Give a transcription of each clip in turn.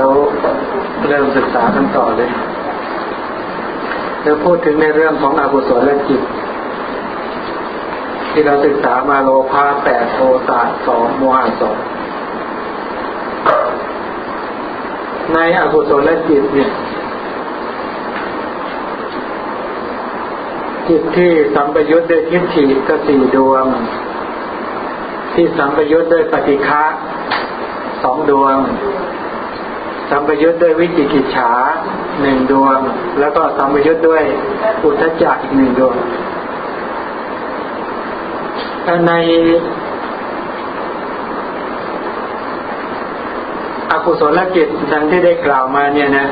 ดี๋ยวเริ่มศึกษากันต่อเลยเดี๋ยวพูดถึงในเรื่องของอกุศลและจิต ที่เราศึกษามาโลภะแปดโทสะสองโมหะสองในอกุศลและจิตเนี่ยจิตที่สัมปยุทธ์ด้วยทิฏฐิก็สี่ดวง ที่สัมปยุทธ์ด้วยปฏิฆะสองดวง สัมปยุทธ์ด้วยวิจิกิจฉาหนึ่งดวง แล้วก็สัมปยุทธ์ด้วยอุทจจะอีกหนึ่งดวงในอกุศลจิตดังที่ได้กล่าวมาเนี่ยนะ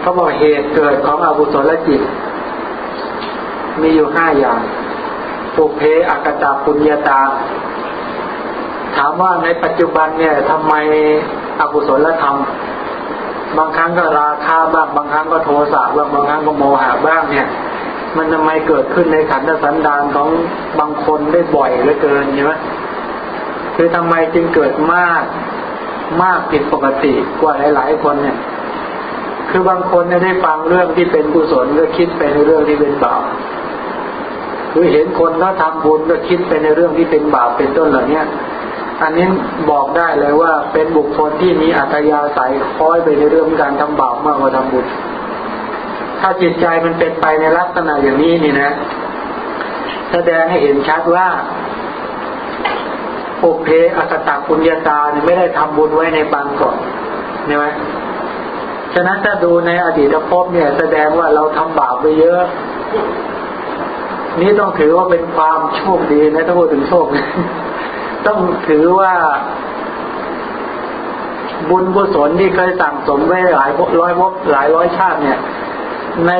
เขาบอกเหตุเกิดของอกุศลจิต มีอยู่ห้าอย่างปุเพอักตาปุญญาตา ถามว่าในปัจจุบันเนี่ยทำไม อกุศลธรรม บางครั้งก็ราคาบ้างบางครั้งก็โทสะบ้างบางครั้งก็โมหะบ้างเนี่ยมันทำไมเกิดขึ้นในขันธสันดานของบางคนได้บ่อยเหลือเกินใช่ไหมคือทำไมจึงเกิดมากมากผิดปกติกว่าหลาย ๆ คนเนี่ย คือบางคนเนี่ยได้ฟังเรื่องที่เป็นกุศลก็คิดไปในเรื่องที่เป็นบาปคือเห็นคนเขาทำบุญก็คิดไปในเรื่องที่เป็นบาปเป็นต้นเหล่านี้ย อันนี้บอกได้เลยว่าเป็นบุคคลที่มีอัตยาศัยคอยไปในเรื่องการทำบาปมากกว่าทำบุญ ถ้าจิตใจมันเป็นไปในลักษณะอย่างนี้นี่นะ แสดงให้เห็นชัดว่าโอเพอัตตาปุญญาตาไม่ได้ทำบุญไว้ในปางก่อนใช่ไหมฉะนั้นถ้าดูในอดีตภพเนี่ย แสดงว่าเราทำบาปไปเยอะ นี่ต้องถือว่าเป็นความโชคดีนะถ้าพูดถึงโชค ต้องถือว่า บุญกุศลที่เคยสั่งสมไว้หลายร้อยภพหลายร้อยชาติเนี่ย ใน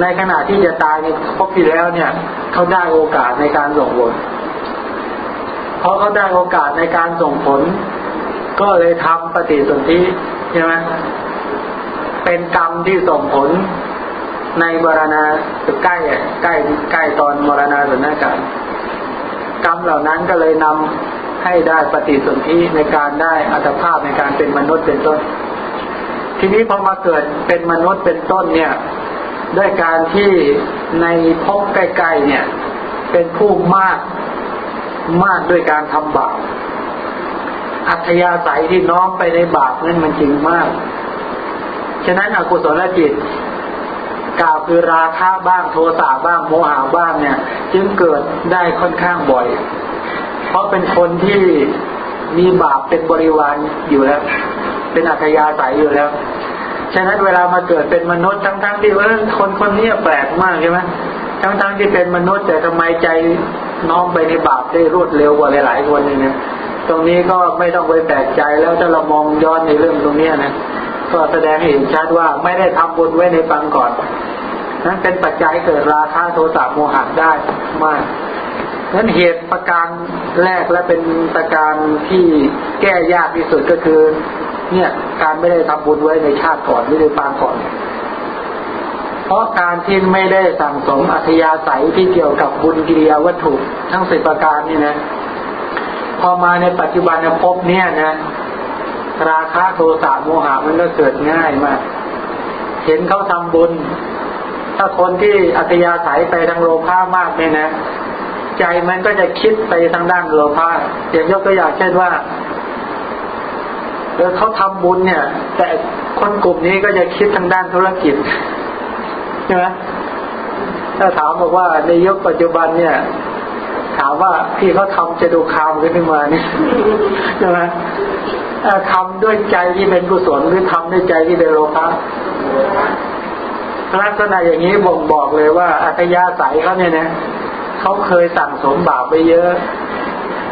ในขณะที่จะตายในภพที่แล้วเนี่ยเขาได้โอกาสในการส่งผลเพราะเขาได้โอกาสในการส่งผล ก็เลยทำปฏิสนธิใช่ไหมเป็นกรรมที่ส่งผลในบรณาใกล้ใกล้ใกล้ตอนมรณาสนการกรรมเหล่านั้นก็เลยนำ ให้ได้ปฏิสนธิในการได้อัตภาพในการเป็นมนุษย์เป็นต้น ทีนี้พอมาเกิดเป็นมนุษย์เป็นต้นเนี่ยด้วยการที่ในภพใกล้ๆเนี่ย เป็นผู้มากมากด้วยการทำบาปอัธยาศัยที่น้อมไปในบาปนั้นมันจริงมาก ฉะนั้นอกุศลจิตกล่าวคือราคะบ้างโทสะบ้างโมหะบ้างเนี่ย จึงเกิดได้ค่อนข้างบ่อย เพราะเป็นคนที่มีบาปเป็นบริวารอยู่แล้ว เป็นอัธยาศัยอยู่แล้ว ฉะนั้นเวลามาเกิดเป็นมนุษย์ทั้งๆที่ว่าคนคนนี้แปลกมากใช่ไหมทั้งๆที่เป็นมนุษย์แต่ทำไมใจน้อมไปในบาปได้รวดเร็วกว่าหลายๆคนเนี่ยตรงนี้ก็ไม่ต้องไปแปลกใจแล้วถ้าเรามองย้อนในเรื่องตรงนี้นะก็แสดงให้เห็นชัดว่าไม่ได้ทำบุญไว้ในปังก่อน นั้นเป็นปัจจัยเกิดราคะโทสะโมหะได้มากนั้นเหตุประการแรกและเป็นประการที่แก้ยากที่สุดก็คือ เนี่ย การไม่ได้ทำบุญไว้ในชาติก่อนไม่ได้ปางก่อน เพราะการที่ไม่ได้สั่งสมอัธยาศัยที่เกี่ยวกับบุญกิริยาวัตถุทั้งสิบประการนี่นะพอมาในปัจจุบันภพเนี่ยนะราคะโทสะโมหะมันก็เกิดง่ายมาก เห็นเขาทำบุญ ถ้าคนที่อัตยาศัยไปทางโลภะมากเนี่ยนะ ใจมันก็จะคิดไปทางด้านโลภะอย่างยกตัวอย่างเช่นว่าเออเขาทำบุญเนี่ย แต่คนกลุ่มนี้ก็จะคิดทางด้านธุรกิจใช่ไหมถ้าถามบอกว่าในยุคปัจจุบันเนี่ย ถามว่าที่เขาทำจะดูคามขึ้นมาเนี่ยใช่ไหมทำด้วยใจที่เป็นกุศลหรือทำด้วยใจที่เป็นโลภะ ลักษณะอย่างนี้บ่งบอกเลยว่าอัตยาศัยเขาเนี่ยนะเขาเคยสั่งสมบาปไปเยอะ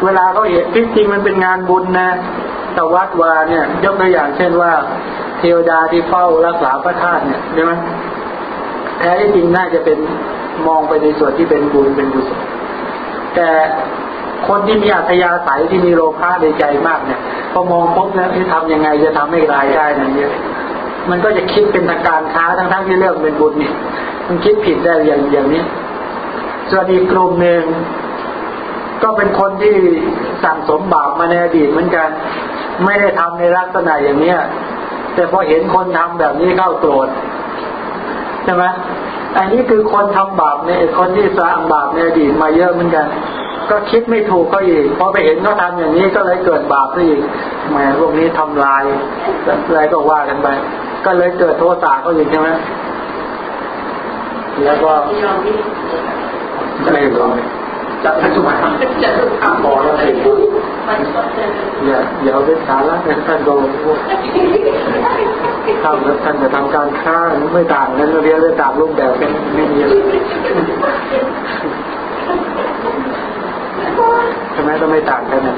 เวลาเขาเห็นที่จริงมันเป็นงานบุญนะแต่วัดวาเนี่ย ยกตัวอย่างเช่นว่า เทวดาที่เฝ้ารักษาพระธาตุเนี่ยใช่ไหมแท้ที่จริงน่าจะเป็นมองไปในส่วนที่เป็นบุญเป็นกุศลแต่คนที่มีอัธยาศัยที่มีโลภะในใจมากเนี่ยพอมองพบแล้วที่ทำยังไงจะทำให้รายได้นั่นเยอะ มันก็จะคิดเป็นทางการค้าทั้งๆที่เรื่องเป็นบุญนี่มันคิดผิดได้อย่างอย่างนี้ ส่วนอีกกลุ่มหนึ่งก็เป็นคนที่สั่งสมบาปมาในอดีตเหมือนกัน ไม่ได้ทำในลักษณะอย่างเนี้ย แต่พอเห็นคนทำแบบนี้เข้าโกรธใช่ไหมอันนี้คือคนทำบาปเนี่ยคนที่สร้างบาปในอดีตมาเยอะเหมือนกัน ก็คิดไม่ถูกก็อีกพอไปเห็นเขาทาอย่างนี้ก็เลยเกิดบาปซะอีกแหมพวกนี้ทำลายอะไรก็ว่ากันไป ก็เลยเกิดโทสะเขาอีกใช่ไหมแล้วก็ไม่รู้จะไม่ถูกจะทำพอแล้วสิอย่าอย่าเอาเป็นสาระในท่านโดนพูดถ้าท่านจะทำการฆ่าไม่ต่างนั้นเรียนเรื่องต่างรูปแบบกันไม่มีใช่ไหมก็ไม่ต่างกันนะ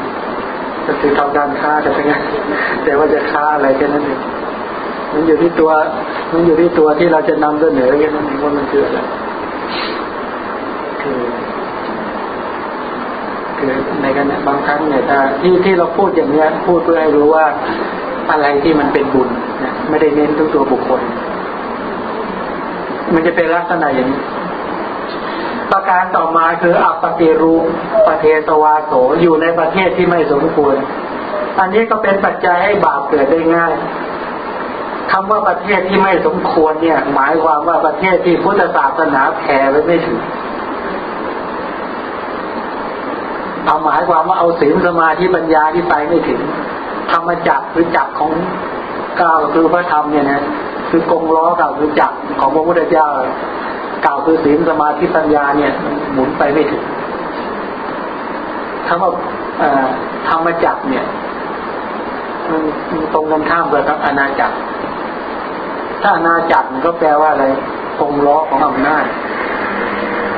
ก็คือทำการฆ่าแต่เป็นไงแต่ว่าจะฆ่าอะไรแค่นั้นเอง มันอยู่ที่ตัว มันอยู่ที่ตัวที่เราจะนำเสนอแค่นั้นเองว่ามันคืออะไรคือคือในกันบางครั้งเนี่ยถ้าที่ที่เราพูดอย่างเนี้ย พูดเพื่อให้รู้ว่าอะไรที่มันเป็นบุญนะไม่ได้เน้นทุกตัวบุคคล มันจะเป็นลักษณะอย่างนี้ประการต่อมาคืออัปปติรูประเทศวาโสอยู่ในประเทศที่ไม่สมควร อันนี้ก็เป็นปัจจัยให้บาปเกิดได้ง่าย คำว่าประเทศที่ไม่สมควรเนี่ย หมายความว่าประเทศที่พุทธศาสนาแผ่ไปไม่ถึงเอาหมายความว่าเอาศีลสมาธิปัญญาที่ไปไม่ถึงธรรมจักรหรือจักรของก้าวคือพระธรรมเนี่ยนะคือกงล้อก้าวคือจักรของพระพุทธเจ้าก่าวคือศีลสมาธิปัญญาเนี่ย หมุนไปไม่ถึงคำว่าธรรมจักรเนี่ยมันตรงกันข้ามกับอาณาจักร ถ้าอาจักรก็แปลว่าอะไรกงล้อของอำนาจ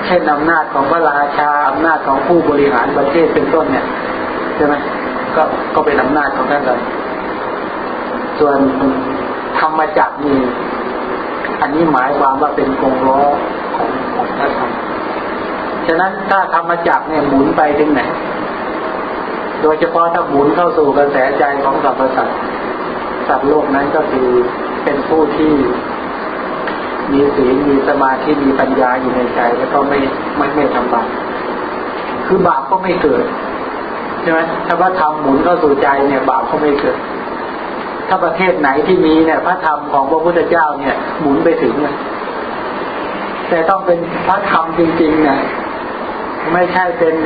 เช่นอำนาจของพระราชาอำนาจของผู้บริหารประเทศเป็นต้นเนี่ยใช่ไหมก็ก็เป็นอำนาจของท่านเลยส่วนธรรมจักรนี่อันนี้หมายความว่าเป็นกงล้อของของพระธรรมฉะนั้นถ้าธรรมจักรเนี่ยหมุนไปถึงไหน โดยเฉพาะถ้าหมุนเข้าสู่กระแสใจของสรรพสัตว์สัตว์โลกนั้นก็คือ เป็นผู้ที่มีศีลมีสมาธิมีปัญญาอยู่ในใจแล้วก็ไม่ไม่ไม่ทำบาปคือบาปก็ไม่เกิดใช่ไหมถ้าพระธรรมหมุนเข้าสู่ใจเนี่ยบาปก็ไม่เกิด ถ้าประเทศไหนที่มีเนี่ย พระธรรมของพระพุทธเจ้าเนี่ย หมุนไปถึงเนี่ยแต่ต้องเป็นพระธรรมจริงๆเนี่ยไม่ใช่เป็น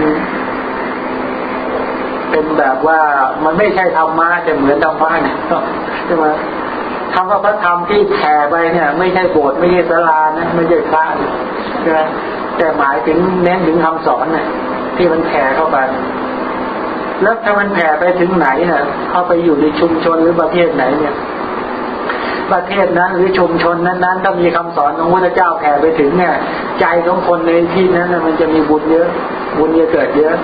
เป็นแบบว่ามันไม่ใช่ธรรมะจะเหมือนธรรมะเนี่ยใช่ไหม คำว่าพระธรรมที่แผ่ไปเนี่ย ไม่ใช่โบสถ์ไม่ใช่ศาลานะไม่ใช่พระใช่ไหมแต่หมายถึงเน้นถึงคำสอนเนี่ยที่มันแผ่เข้าไปแล้วถ้ามันแผ่ไปถึงไหนเนี่ยเข้าไปอยู่ในชุมชนหรือประเทศไหนเนี่ย ประเทศนั้นหรือชุมชนนั้นๆถ้ามีคำสอนของพระเจ้าแผ่ไปถึงเนี่ย ใจของคนในที่นั้นมันจะมีบุญเยอะ บุญจะเกิดเยอะ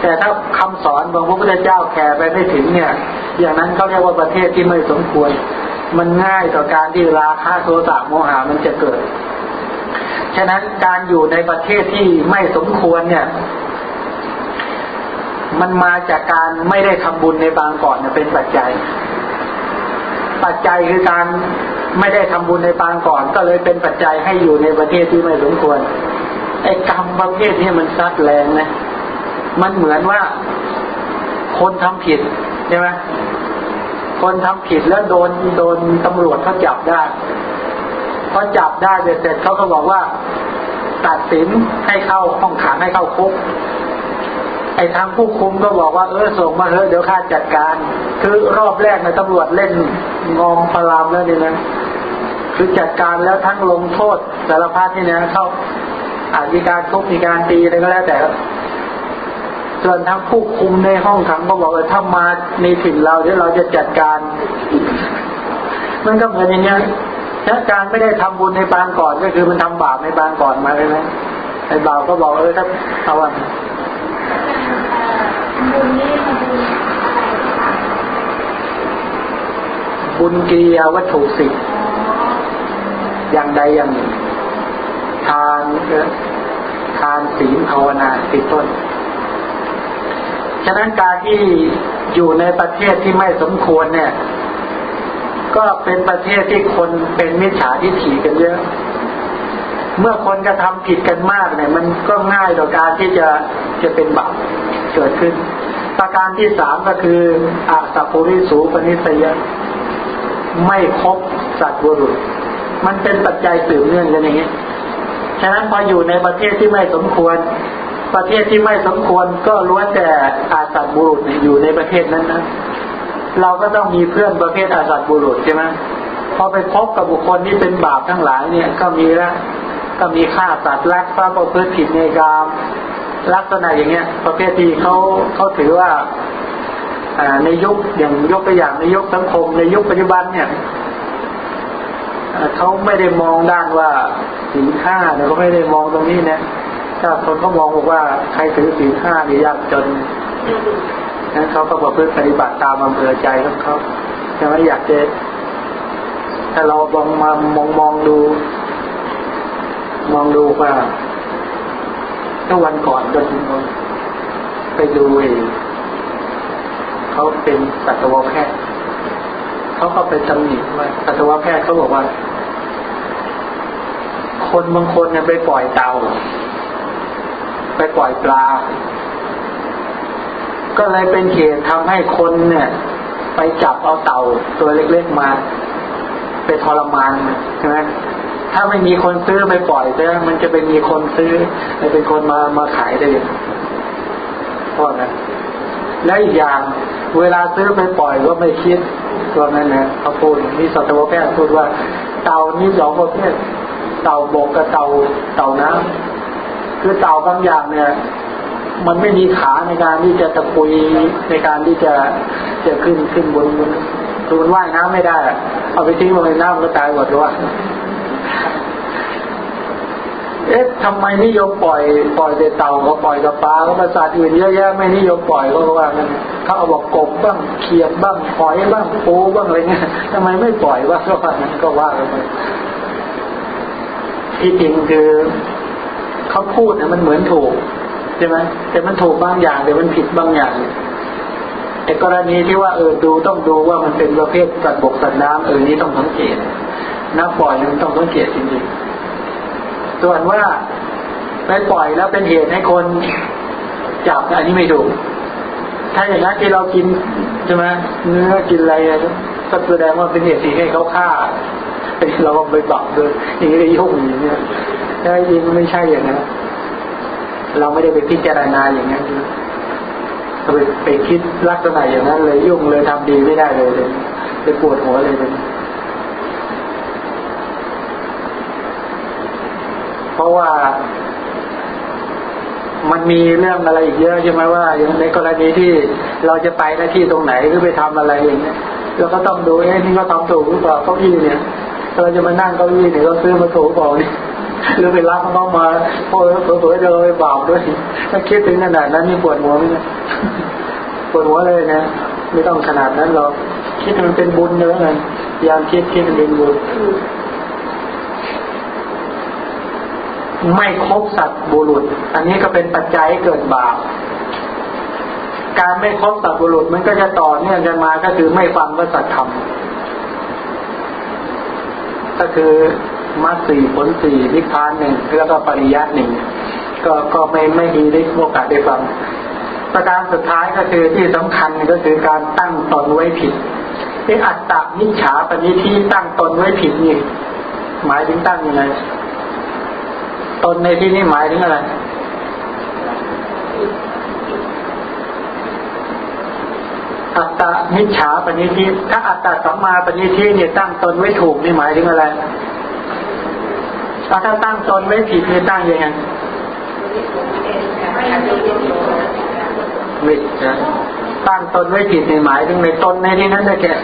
แต่ถ้าคำสอนของพระพุทธเจ้าแผ่ไปไม่ถึงเนี่ย อย่างนั้นเขาเรียกว่าประเทศที่ไม่สมควร มันง่ายต่อการที่ราคะโทสะโมหะมันจะเกิด ฉะนั้นการอยู่ในประเทศที่ไม่สมควรเนี่ย มันมาจากการไม่ได้ทำบุญในบางก่อนเนี่ยเป็นปัจจัย ปัจจัยคือการไม่ได้ทำบุญในบางก่อน ก็เลยเป็นปัจจัยให้อยู่ในประเทศที่ไม่สมควรไอ้กรรมประเภทนี้มันซัดแรงนะมันเหมือนว่าคนทำผิดใช่ไหม คนทำผิดแล้วโดนโดนตำรวจเขาจับได้พอจับได้เสร็จเขาก็บอกว่า ตัดสินให้เข้าห้องขังให้เข้าคุกไอ้ทางผู้คุมก็บอกว่าเออส่งมาเถอะเดี๋ยวข้าจัดการ คือรอบแรกในตำรวจเล่นงอมพลามแล้วนี่นะคือจัดการแล้วทั้งลงโทษสารพัดนี่นะเข้าอาจมีการทุบมีการตีอะไรก็แล้วแต่ ส่วนทั้งผู้คุมในห้องขังก็บอกว่าถ้ามาในถิ่นเราเดี๋ยวเราจะจัดการ มันก็เหมือนอย่างเงี้ยถ้าการไม่ได้ทำบุญในปางก่อนก็คือมันทำบาปในปางก่อนมาเลยนะไอ้บาปก็บอกเออถ้าเอาอะบุญนี่บุญบุญกิริยาวัตถุสิอย่างใดอย่างหนึ่งทานทานศีลภาวนาติดต้น ฉะนั้นการที่อยู่ในประเทศที่ไม่สมควรเนี่ย ก็เป็นประเทศที่คนเป็นมิจฉาทิฐิกันเยอะ เมื่อคนกระทาผิดกันมากเนี่ย มันก็ง่ายต่อการที่จะจะเป็นบาปเกิดขึ้น ประการที่สามก็คืออาสัพุริสูปนิสยไม่คบสัตว์บุรุษ มันเป็นปัจจัยสืบเนื่องกันอย่างนี้ ฉะนั้นพออยู่ในประเทศที่ไม่สมควร ประเทศที่ไม่สมควรก็ล้วนแต่อาสัตบุรุษอยู่ในประเทศนั้นนะเราก็ต้องมีเพื่อนประเภทอาสัตบุรุษใช่ไหมพอไปพบกับบุคคลที่เป็นบาปทั้งหลายเนี่ยก็มีแล้วก็มีฆ่าสัตว์ลักทรัพย์ประพฤติผิดในกามลักษณะอย่างเงี้ย ประเภทที่เขาเขาถือว่าในยุคอย่างยกตัวอย่างในยุคสังคมในยุคปัจจุบันเนี่ยเขาไม่ได้มองด้านว่าสีห้าแต่เขาไม่ได้มองตรงนี้เนี่ย ถ้าคนเขามองบอกว่าใครถือสีลห้านี่ยากจนนั้นเขาก็บอกเพื่อปฏิบัติตามอำเภอใจของเขาใช่ไหมอยากจะถ้าเราลองมามองมองดู มองดูว่าถ้าวันก่อนก็ไปดูเองเขาเป็นสัตวแพทย์เขาก็ไปตำหนิว่าสัตวแพทย์เขาบอกว่า คนบางคนเนี่ยไปปล่อยเตา ไปปล่อยปลา ก็เลยเป็นเหตุทำให้คนเนี่ย ไปจับเอาเต่าตัวเล็กๆมา ไปทรมานใช่ไหมถ้าไม่มีคนซื้อไปปล่อยเ่มันจะเป็นมีคนซื้อเป็นคนมามาขายได้ยังพราะนั้นและอีกอย่างเวลาซื้อไปปล่อยก็ไม่คิดตัวนั้นนะเขาพูดนี่สัตวแพทย์พูดว่า เต่านี่สองประเภทเต่าบกกับเต่าเต่าน้ำ คือเต่าบางอย่างเนี่ย มันไม่มีขาในการที่จะตะปุยในการที่จะจะขึ้นขึ้นบนบนคือมันว่ายน้ำไม่ได้ เอาไปทิ้งลงในน้ำก็ตายหมดด้วยเอ๊ะทำไมนิยมปล่อยปล่อยแต่เต่าเขาปล่อยกับปลาเขาประสาทอื่นเยอะแยะไม่นิยมปล่อยก็ว่ากันเขาเอาบอกกบบ้างเขียดบ้างหอยบ้างปูบ้างอะไรเงี้ยทำไมไม่ปล่อยว่าก็ว่านั้นก็ว่ากันไปที่จริงคือ เขาพูดนี่ยมันเหมือนถูกใช่ไหมแต่มันถูกบางอย่างแต่มันผิดบางอย่างแต่กรณีที่ว่าเออดูต้องดูว่ามันเป็นประเภทสัตว์บกสัตว์น้ำเออนี้ต้องสังเกตนักปล่อยมันต้องสังเกตจริงๆส่วนว่าไปปล่อยแล้วเป็นเหตุให้คนจับอันนี้ไม่ถูกถ้าอย่างนั้นที่เรากินใช่ไหมเนื้อกินอะไรก็แสดงว่าเป็นเหตุที่ให้เขาฆ่า เราก็ไปบอกด้วยอย่างนี้เลยยุ่งอย่างเงี้ยแต่จริงไม่ใช่อย่างนั้นเราไม่ได้ไปพิจารณาอย่างนั้นไปไปคิดลักษณะอย่างนั้น เลยยุ่งเลยทำดีไม่ได้เลยเลยไปปวดหัวเลยเลยเพราะว่ามันมีเรื่องอะไรอีกเยอะใช่ไหมว่าอย่างในกรณีที่เราจะไปหน้าที่ตรงไหนหรือไปทำอะไรอย่างเงี้ยเราก็ต้องดูเอ้นี่เขาทำถูกหรือเปล่าเก้าอี้เนี่ย เราจะมานั่งเก้าอี้เนี่ยเราซื้อมาถูกเปล่านี่หรือไปรับเขามาพอเผื่อจะไปบาปด้วยถ้าคิดถึงขนาดนั้นนี่ปวดหัวไหมเนี่ยปวดหัวเลยนะไม่ต้องขนาดนั้นหรอกคิดมันเป็นบุญเยอะเลยพยายามคิดคิดมันเป็นบุญไม่ครบสัตว์บุรุษ อันนี้ก็เป็นปัจจัยเกิดบาป การไม่ครบสัตว์บุรุษมันก็จะต่อเนื่องกันมาก็คือไม่ฟังพระสัตธรรม ก็คือมาสี่ผลสี่นิพพานหนึ่งแล้วก็ปริยัติหนึ่งก็ก็ไม่ไม่มีได้โอกาสได้ฟังประการสุดท้ายก็คือที่สำคัญก็คือการตั้งตนไว้ผิดไอ้อัตตานิฉาปณิที่ตั้งตนไว้ผิดนี่หมายถึงตั้งยังไงตนในที่นี้หมายถึงอะไร อัตตานิฉาปณิทิถ้าอัตตาสัมมาปณิทิเนี่ยตั้งตนไว้ถูกนี่หมายถึงอะไรถ้าตั้งตนไว้ผิดนี่ตั้งยังไงวิจะตั้งตนไว้ผิดในหมายถึงในตนในที่นั้นได้แก่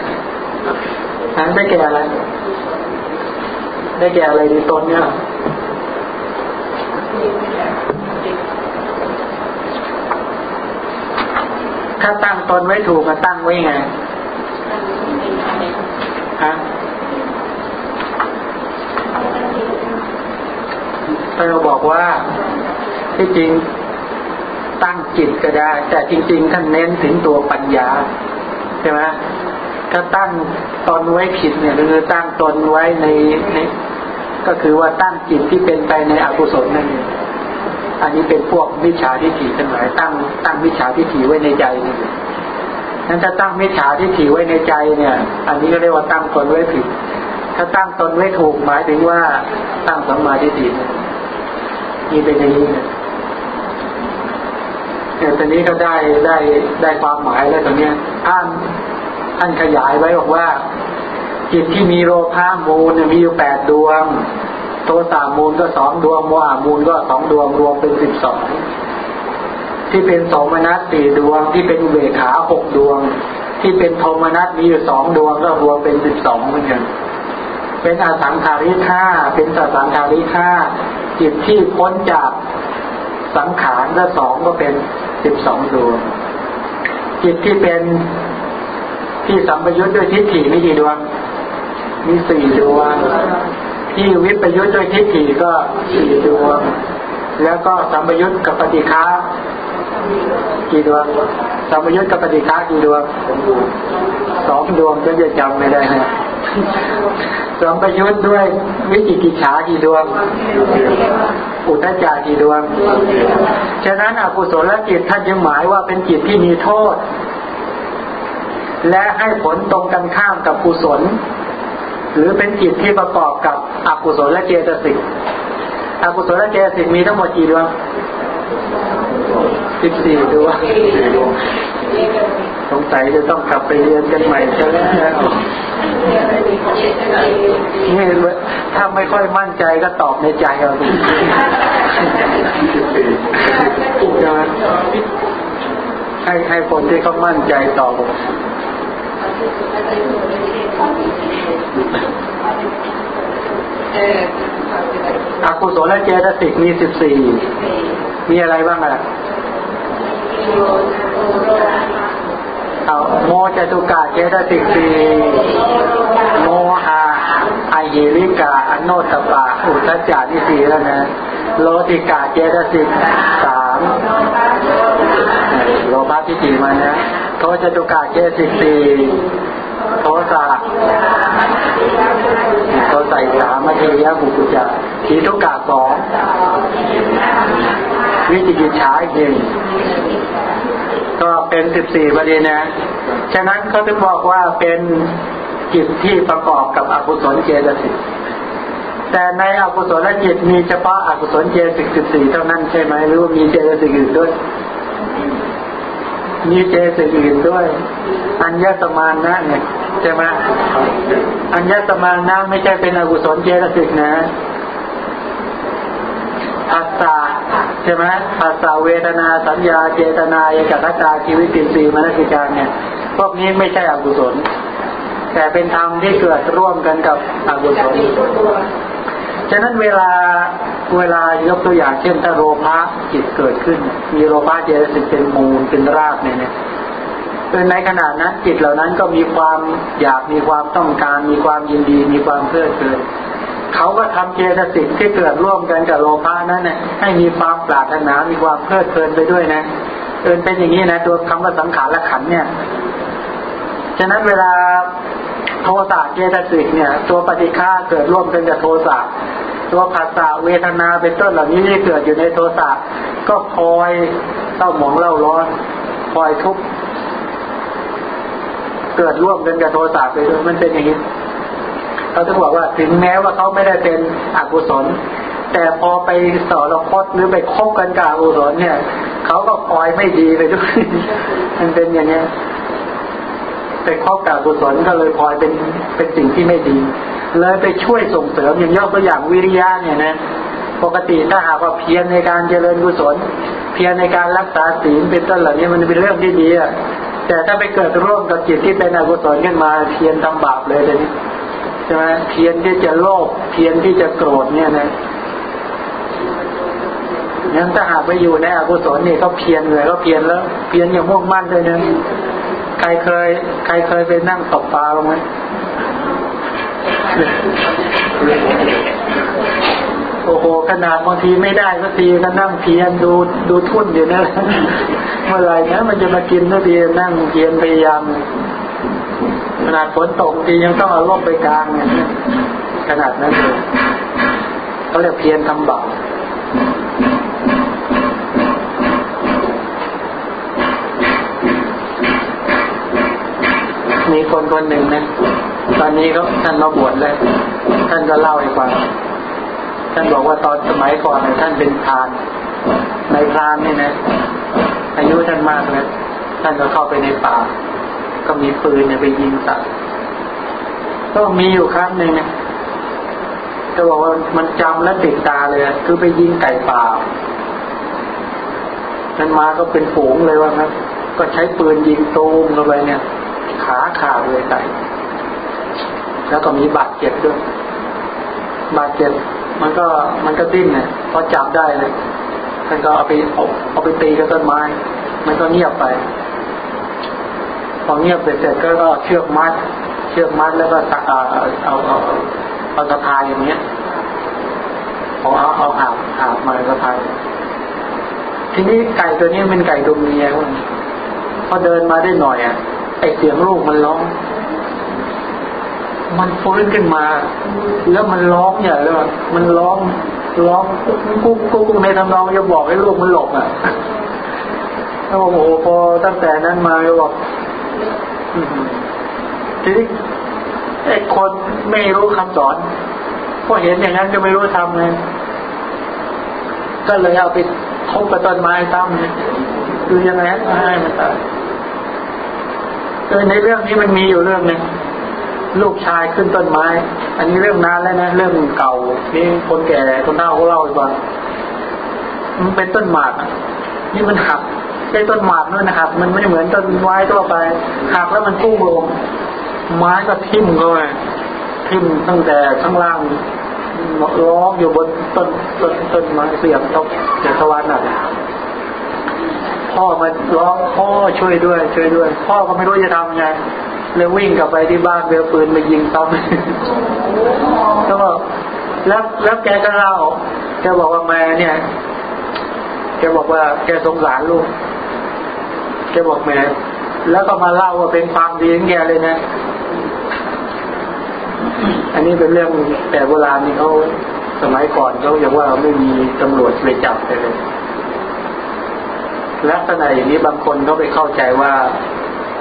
นั้นได้แก่อะไร ได้แก่อะไรในตนเนี่ย ถ้าตั้งตนไว้ถูกก็ตั้งไว้ไงฮะเราบอกว่าที่จริงตั้งจิตก็ได้ แต่จริง ๆ ท่านเน้นถึงตัวปัญญาใช่ไหมถ้าตั้งตนไว้ผิดเนี่ยคือตั้งตนไว้ในในก็คือว่าตั้งจิตที่เป็นไปในอกุศลนั่นเอง อันนี้เป็นพวกมิจฉาทิฏฐิทั้งหลายตั้งตั้งมิจฉาทิฏฐิไว้ในใจนี่นั้นถ้าตั้งมิจฉาทิฏฐิไว้ในใจเนี่ย อันนี้ก็เรียกว่าตั้งตนไว้ผิด ถ้าตั้งตนไว้ถูกหมายถึงว่าตั้งสัมมาทิฏฐินี่เป็นอย่างนี้เนี่ยตอนนี้ก็ได้ได้ได้ความหมายแล้วตรงนี้ท่านท่านขยายไว้บอกว่าจิตที่มีโลภะมูลมีอยู่แปดดวง โทสามูลก็สองดวงโมหะมูลก็สองดวงรวมเป็นสิบสองที่เป็นโสมนัสสี่ดวง ที่เป็นเวขาหกดวง ที่เป็นโทมนัสมีอยู่สองดวงก็รวมเป็นสิบสองเหมือนกันเป็นอสังขาริฆาเป็นสสังขาริฆาจิตที่พ้นจากสังขารก็สองก็เป็นสิบสองดวง จิตที่เป็นที่สัมปยุทธ์ด้วยทิฏฐิมีกี่ดวง มีสี่ดวง ที่วิปยุทธ์ด้วยทิฏฐิก็สี่ดวง แล้วก็สัมปยุทธ์กับปฏิฆากี่ดวงสัมปยุทธ์กับปฏิฆากี่ดวงสองดวงก็จะจำไม่ได้นะสัมปยุทธ์ด้วยวิจิกิจฉากี่ดวง อุทจากี่ดวง ฉะนั้นอกุศลจิตท่านยังหมายว่าเป็นจิตที่มีโทษ และให้ผลตรงกันข้ามกับกุศล หรือเป็นจิตที่ประกอบกับอกุศลและเจตสิกอกุศลและเจตสิกมีทั้งหมดกี่ดวงสิบสี่ดวงสงสัยจะต้องกลับไปเรียนกันใหม่ใช่ไหมนี่ถ้าไม่ค่อยมั่นใจก็ตอบในใจเอาดูให้ให้คนที่เขามั่นใจตอบ อกุศลและเจตสิกมีสิบสี่มีอะไรบ้างอะเอาโมจตุกาเจตสิกสี่โมหะอเยริกาอโนตปะอุทจานี่สี่แล้วนะโลติกาเจตสิกสามโลภะที่สี่มานะโทจตุกาเจตสิกสี่ โทสะโทใส่สามมัธยะบุกุจาทีทุกกาสองวิจิกิจฉาอีกหนึ่งก็เป็นสิบสี่ประเด็นนะ ฉะนั้นเขาจะบอกว่าเป็นจิตที่ประกอบกับอกุศลเจตสิกแต่ในอกุศลจิตมีเฉพาะอกุศลเจตสิกสิบสี่เท่านั้นใช่ไหมหรือว่ามีเจตสิกอื่นด้วย มีเจตสิกอื่นด้วย อัญญสมานนะเนี่ยใช่ไหมอัญญสมานนะไม่ใช่เป็นอกุศลเจตสิกนะอัตตาใช่ไหมภาษาเวทนาสัญญาเจตนาเอกคตาชีวิตปินสีมนสิการเนี่ย พวกนี้ไม่ใช่อกุศล แต่เป็นธรรมที่เกิดร่วมกันกับอกุศล ฉะนั้นเวลาเวลายกตัวอย่างเช่นถ้าโลภะจิตเกิดขึ้น มีโลภะเจตสิกเป็นมูลเป็นรากเนี่ยเนี่ยในขณะนั้นจิตเหล่านั้นก็มีความอยากมีความต้องการ มีความยินดี มีความเพลิดเพลินเขาก็ทำเจตสิกที่เกิดร่วมกันกับโลภะนั้นเนี่ยให้มีความปรารถนา มีความเพลิดเพลินไปด้วยนะเออเป็นอย่างนี้นะตัวคำว่าสังขารละขันเนี่ย ฉะนั้นเวลา โทสะเจตสิกเนี่ย ตัวปฏิฆาเกิดร่วมกันกับโทสะตัวภาษาเวทนาเป็นต้นเหล่านี้ที่เกิดอยู่ในโทสะก็คอยเศร้าหมองเล่าร้อนคอยทุกข์เกิดร่วมกันกับโทสะไปด้วยมันเป็นอย่างนี้เขาถึงบอกว่าถึงแม้ว่าเขาไม่ได้เป็นอกุศล แต่พอไปสารพดหรือไปคบกันกับอกุศลเนี่ยเขาก็คอยไม่ดีไปด้วยมันเป็นอย่างนี้ ไปคบกับกุศลก็เลยพลอยเป็นเป็นสิ่งที่ไม่ดี เลยไปช่วยส่งเสริมอย่างยกตัวอย่างวิริยะเนี่ยนะปกติถ้าหากว่าเพียรในการเจริญกุศล เพียรในการรักษาศีลเป็นต้นเหล่านี้มันเป็นเรื่องที่ดีอะแต่ถ้าไปเกิดร่วมกับจิตที่เป็นอกุศลขึ้นมาเพียรทำบาปเลยเดี๋ยใช่ไหมเพียรที่จะโลภเพียรที่จะโกรธเนี่ยนะงั้นถ้าหากไปอยู่ในอกุศลนี่เขาเพียรเลยเขาเพียรแล้ว เพียรอย่างมุ่งมั่นเลยนะ ใครเคย ใครเคยไปนั่งตกปลาบ้างไหมโอ้โหขนาดบางทีไม่ได้ก็ทีก็นั่งเพียรดูดูทุ่นอยู่นั่นแหละเมื่อไรนะมันจะมากินก็ทีนั่งเพียรพยายามขนาดฝนตกทียังต้องเอาล่มไปกลางเนี่ยขนาดนั้นเลยเขาเรียกเพียรทำบาป มีคนคนหนึ่งนะ ตอนนี้เขาท่านมาบวชแล้วท่านก็เล่าให้ฟังท่านบอกว่าตอนสมัยก่อนเนี่ยท่านเป็นพรานในพรานนี่นะอายุท่านมากแล้วท่านก็เข้าไปในป่า ก็มีปืนเนี่ยไปยิงสัตว์ก็มีอยู่ครั้งหนึ่งเนี่ยก็บอกว่ามันจำและติดตาเลยคือไปยิงไก่ป่ามันมาก็เป็นฝูงเลยว่านะก็ใช้ปืนยิงตูมเข้าไปเนี่ย ขาขาดเลยไก่แล้วก็มีบาดเจ็บด้วย บาดเจ็บ มันก็มันก็ดิ้นเนี่ยพอจับได้เลยท่านก็เอาไปเอาเอาไปตีกับต้นไม้ มันก็เงียบไป พอเงียบเสร็จก็เชือกมัด เชือกมัดแล้วก็เอาเอาเอาเอาสะพายอย่างเงี้ยเอาเอาเอาหาบหาบมาสะพายทีนี้ไก่ตัวนี้เป็นไก่ดมเมียพอเดินมาได้หน่อยอะ ไอเสียงลูกมันร้อง มันฟื้นขึ้นมา แล้วมันร้องอย่างเลยมันร้องร้องกุ๊กกุ๊กกุ๊กในทำนองจะบอกให้ลูกมันหลบอะแล้วโอ้โหพอตั้งแต่นั้นมาก็บอกทีนี้ไอ้คนไม่รู้คำสอนพอเห็นอย่างนั้นก็ไม่รู้ทำไงก็เลยเอาไปทุบกับต้นไม้ตั้มเนี่ยคือยังไงให้มันตาย คือในเรื่องนี้มันมีอยู่เรื่องหนึ่งลูกชายขึ้นต้นไม้ อันนี้เรื่องนานแล้วนะเรื่องเก่านี่คนแก่คนเฒ่าเขาเล่าให้ฟังมันเป็นต้นหมากนี่มันหักไอ้ต้นหมากนั่นนะครับ มันไม่เหมือนต้นไม้ทั่วไปหักแล้วมันพุ่งลง ไม้ก็ทิ่มเข้าไปทิ่มตั้งแต่ข้างล่างร้ออยู่บนต้นต้นต้นไม้เสียงตกเสียงสวรรค์อะ พ่อมาร้องพ่อช่วยด้วย ช่วยด้วย พ่อก็ไม่รู้จะทำไงเลยวิ่งกลับไปที่บ้านเบลปืนมายิงซ้ำแล้วบอกแล้วแล้วแกก็เล่าแกบอกว่าแม่เนี่ยแกบอกว่าแกสงสารลูกแกบอกแม่แล้วก็มาเล่าว่าเป็นความดีของแกเลยนะอันนี้เป็นเรื่องแต่โบราณนี่เขาสมัยก่อนเขาอย่างว่าไม่มีตำรวจไปจับเลย ลักษณะอย่างนี้บางคนเขาไปเข้าใจว่า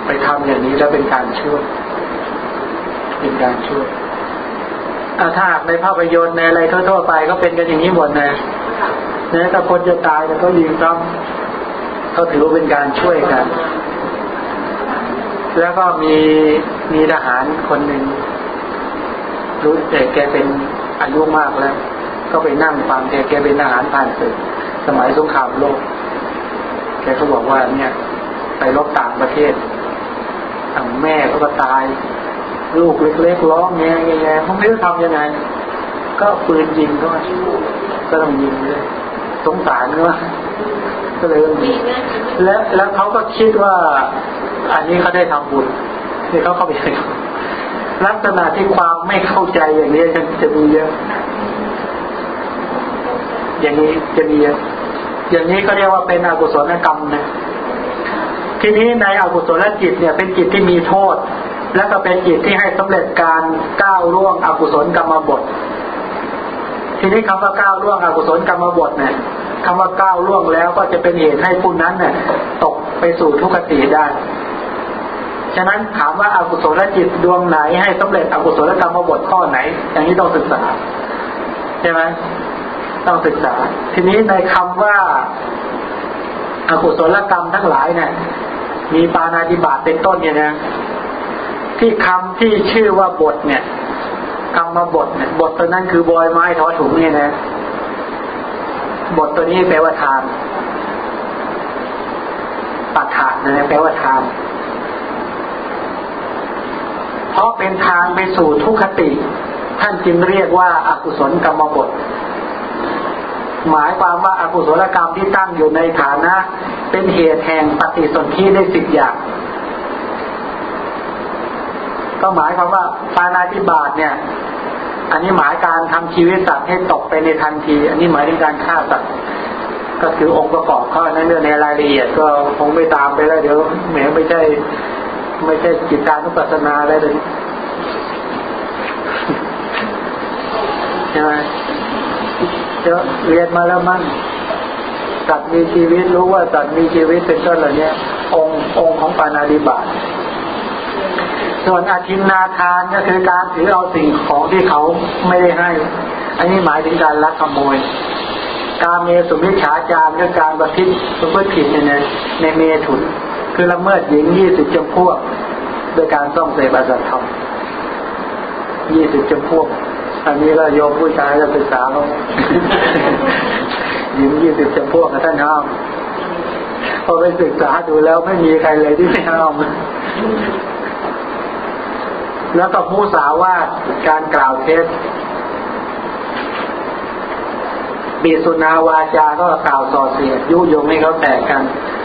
ไปทำอย่างนี้แล้วเป็นการช่วย เป็นการช่วยถ้าในภาพยนตร์ในอะไรทั่วๆไปก็เป็นกันอย่างนี้หมดนะเนี่ยถ้าคนจะตายแต่ก็ยิงซ้ำเขาถือว่าเป็นการช่วยกัน แล้วก็มีมีทหารคนหนึ่งรู้แต่แกเป็นอายุมากแล้ว ก็ไปนั่งฟังแกแกเป็นทหารผ่านศึกสมัยสงครามโลก แกก็บอกว่าเนี่ย ไปรบต่างประเทศทางแม่เขาก็ตาย ลูกเล็กๆร้องแง่แง่เขาไม่รู้ทำยังไง ก็ปืนยิงก็ก็ต้องยิงเลยสงสารก็ก็เลยแล้วแล้วเขาก็คิดว่า อันนี้เขาได้ทำบุญนี่เขาเข้าไปลักษณะที่ความไม่เข้าใจอย่างนี้จะมีเยอะอย่างนี้จะมีเยอะ อย่างนี้ก็เรียกว่าเป็นอกุศลกรรมนะทีนี้ในอกุศลจิตเนี่ยเป็นจิตที่มีโทษ และก็เป็นจิตที่ให้สำเร็จการก้าวล่วงอกุศลกรรมบท ทีนี้คำว่าก้าวล่วงอกุศลกรรมบทเนี่ยคำว่าก้าวล่วงแล้วก็จะเป็นเหตุให้ผู้นั้นเนี่ยตกไปสู่ทุกขติได้ ฉะนั้นถามว่าอากุศลจิตดวงไหนให้สำเร็จอกุศลกรรมบทข้อไหน อย่างนี้ต้องศึกษาใช่ไหม ต้องศึกษา ทีนี้ในคำว่าอากุศลกรรมทั้งหลายเนี่ยมีปานาติบาตเป็นต้นเนี่ยนะที่คำที่ชื่อว่าบทเนี่ยกรรมบทเนี่ยบทตัวนั้นคือบอยไม้ทอถุงเนี่ยนะ บทตัวนี้แปลว่าทานปัฏฐานนะแปลว่าทานเพราะเป็นทางไปสู่ทุกขติ ท่านจึงเรียกว่าอากุศลกรรมบท หมายความว่าอากุศลกรรมที่ตั้งอยู่ในฐานะ เป็นเหตุแห่งปฏิสนธิได้สิบอย่างก็หมายความว่าปานาธิบาตเนี่ย อันนี้หมายการทำชีวิตสัตว์ให้ตกไปในทันที อันนี้หมายถึงการฆ่าสัตว์ก็คือองค์ประกอบข้อนั้นเรื่องในรายละเอียดก็คงไม่ตามไปแล้วเดี๋ยวแหมไม่ใช่ ไม่ใช่จิตการทุปัสนาอะไรเลยใช่ไหม เะเรียนมาแล้วมั่งสัตว์มีชีวิตรู้ว่าสัตว์มีชีวิตเป็นต้นเหล่านี้องค์องค์ของปานาดิบาตส่วนอธินาทานก็คือการถือเอาสิ่งของที่เขาไม่ได้ให้ อันนี้หมายถึงการลักขโมย การเมสุมิฉาจารคือการบัพิสุภผิดในในเมถุน คือละเมิดหญิงยี่สิบจำพวก โดยการต้องเสพอสัตธรรมยี่สิบจำพวก อันนี้ก็โยมผู้ชายจะศึกษาเขาหญิงยี่สิบจำพวกกับท่านห้ามพอไปศึกษาดูแล้วไม่มีใครเลยที่ไม่ห้ามแล้วก็ผู้สาวาการกล่าวเท็จบีสุนาวาจาก็กล่าวส่อเสียดยุยงให้เขาแตกกัน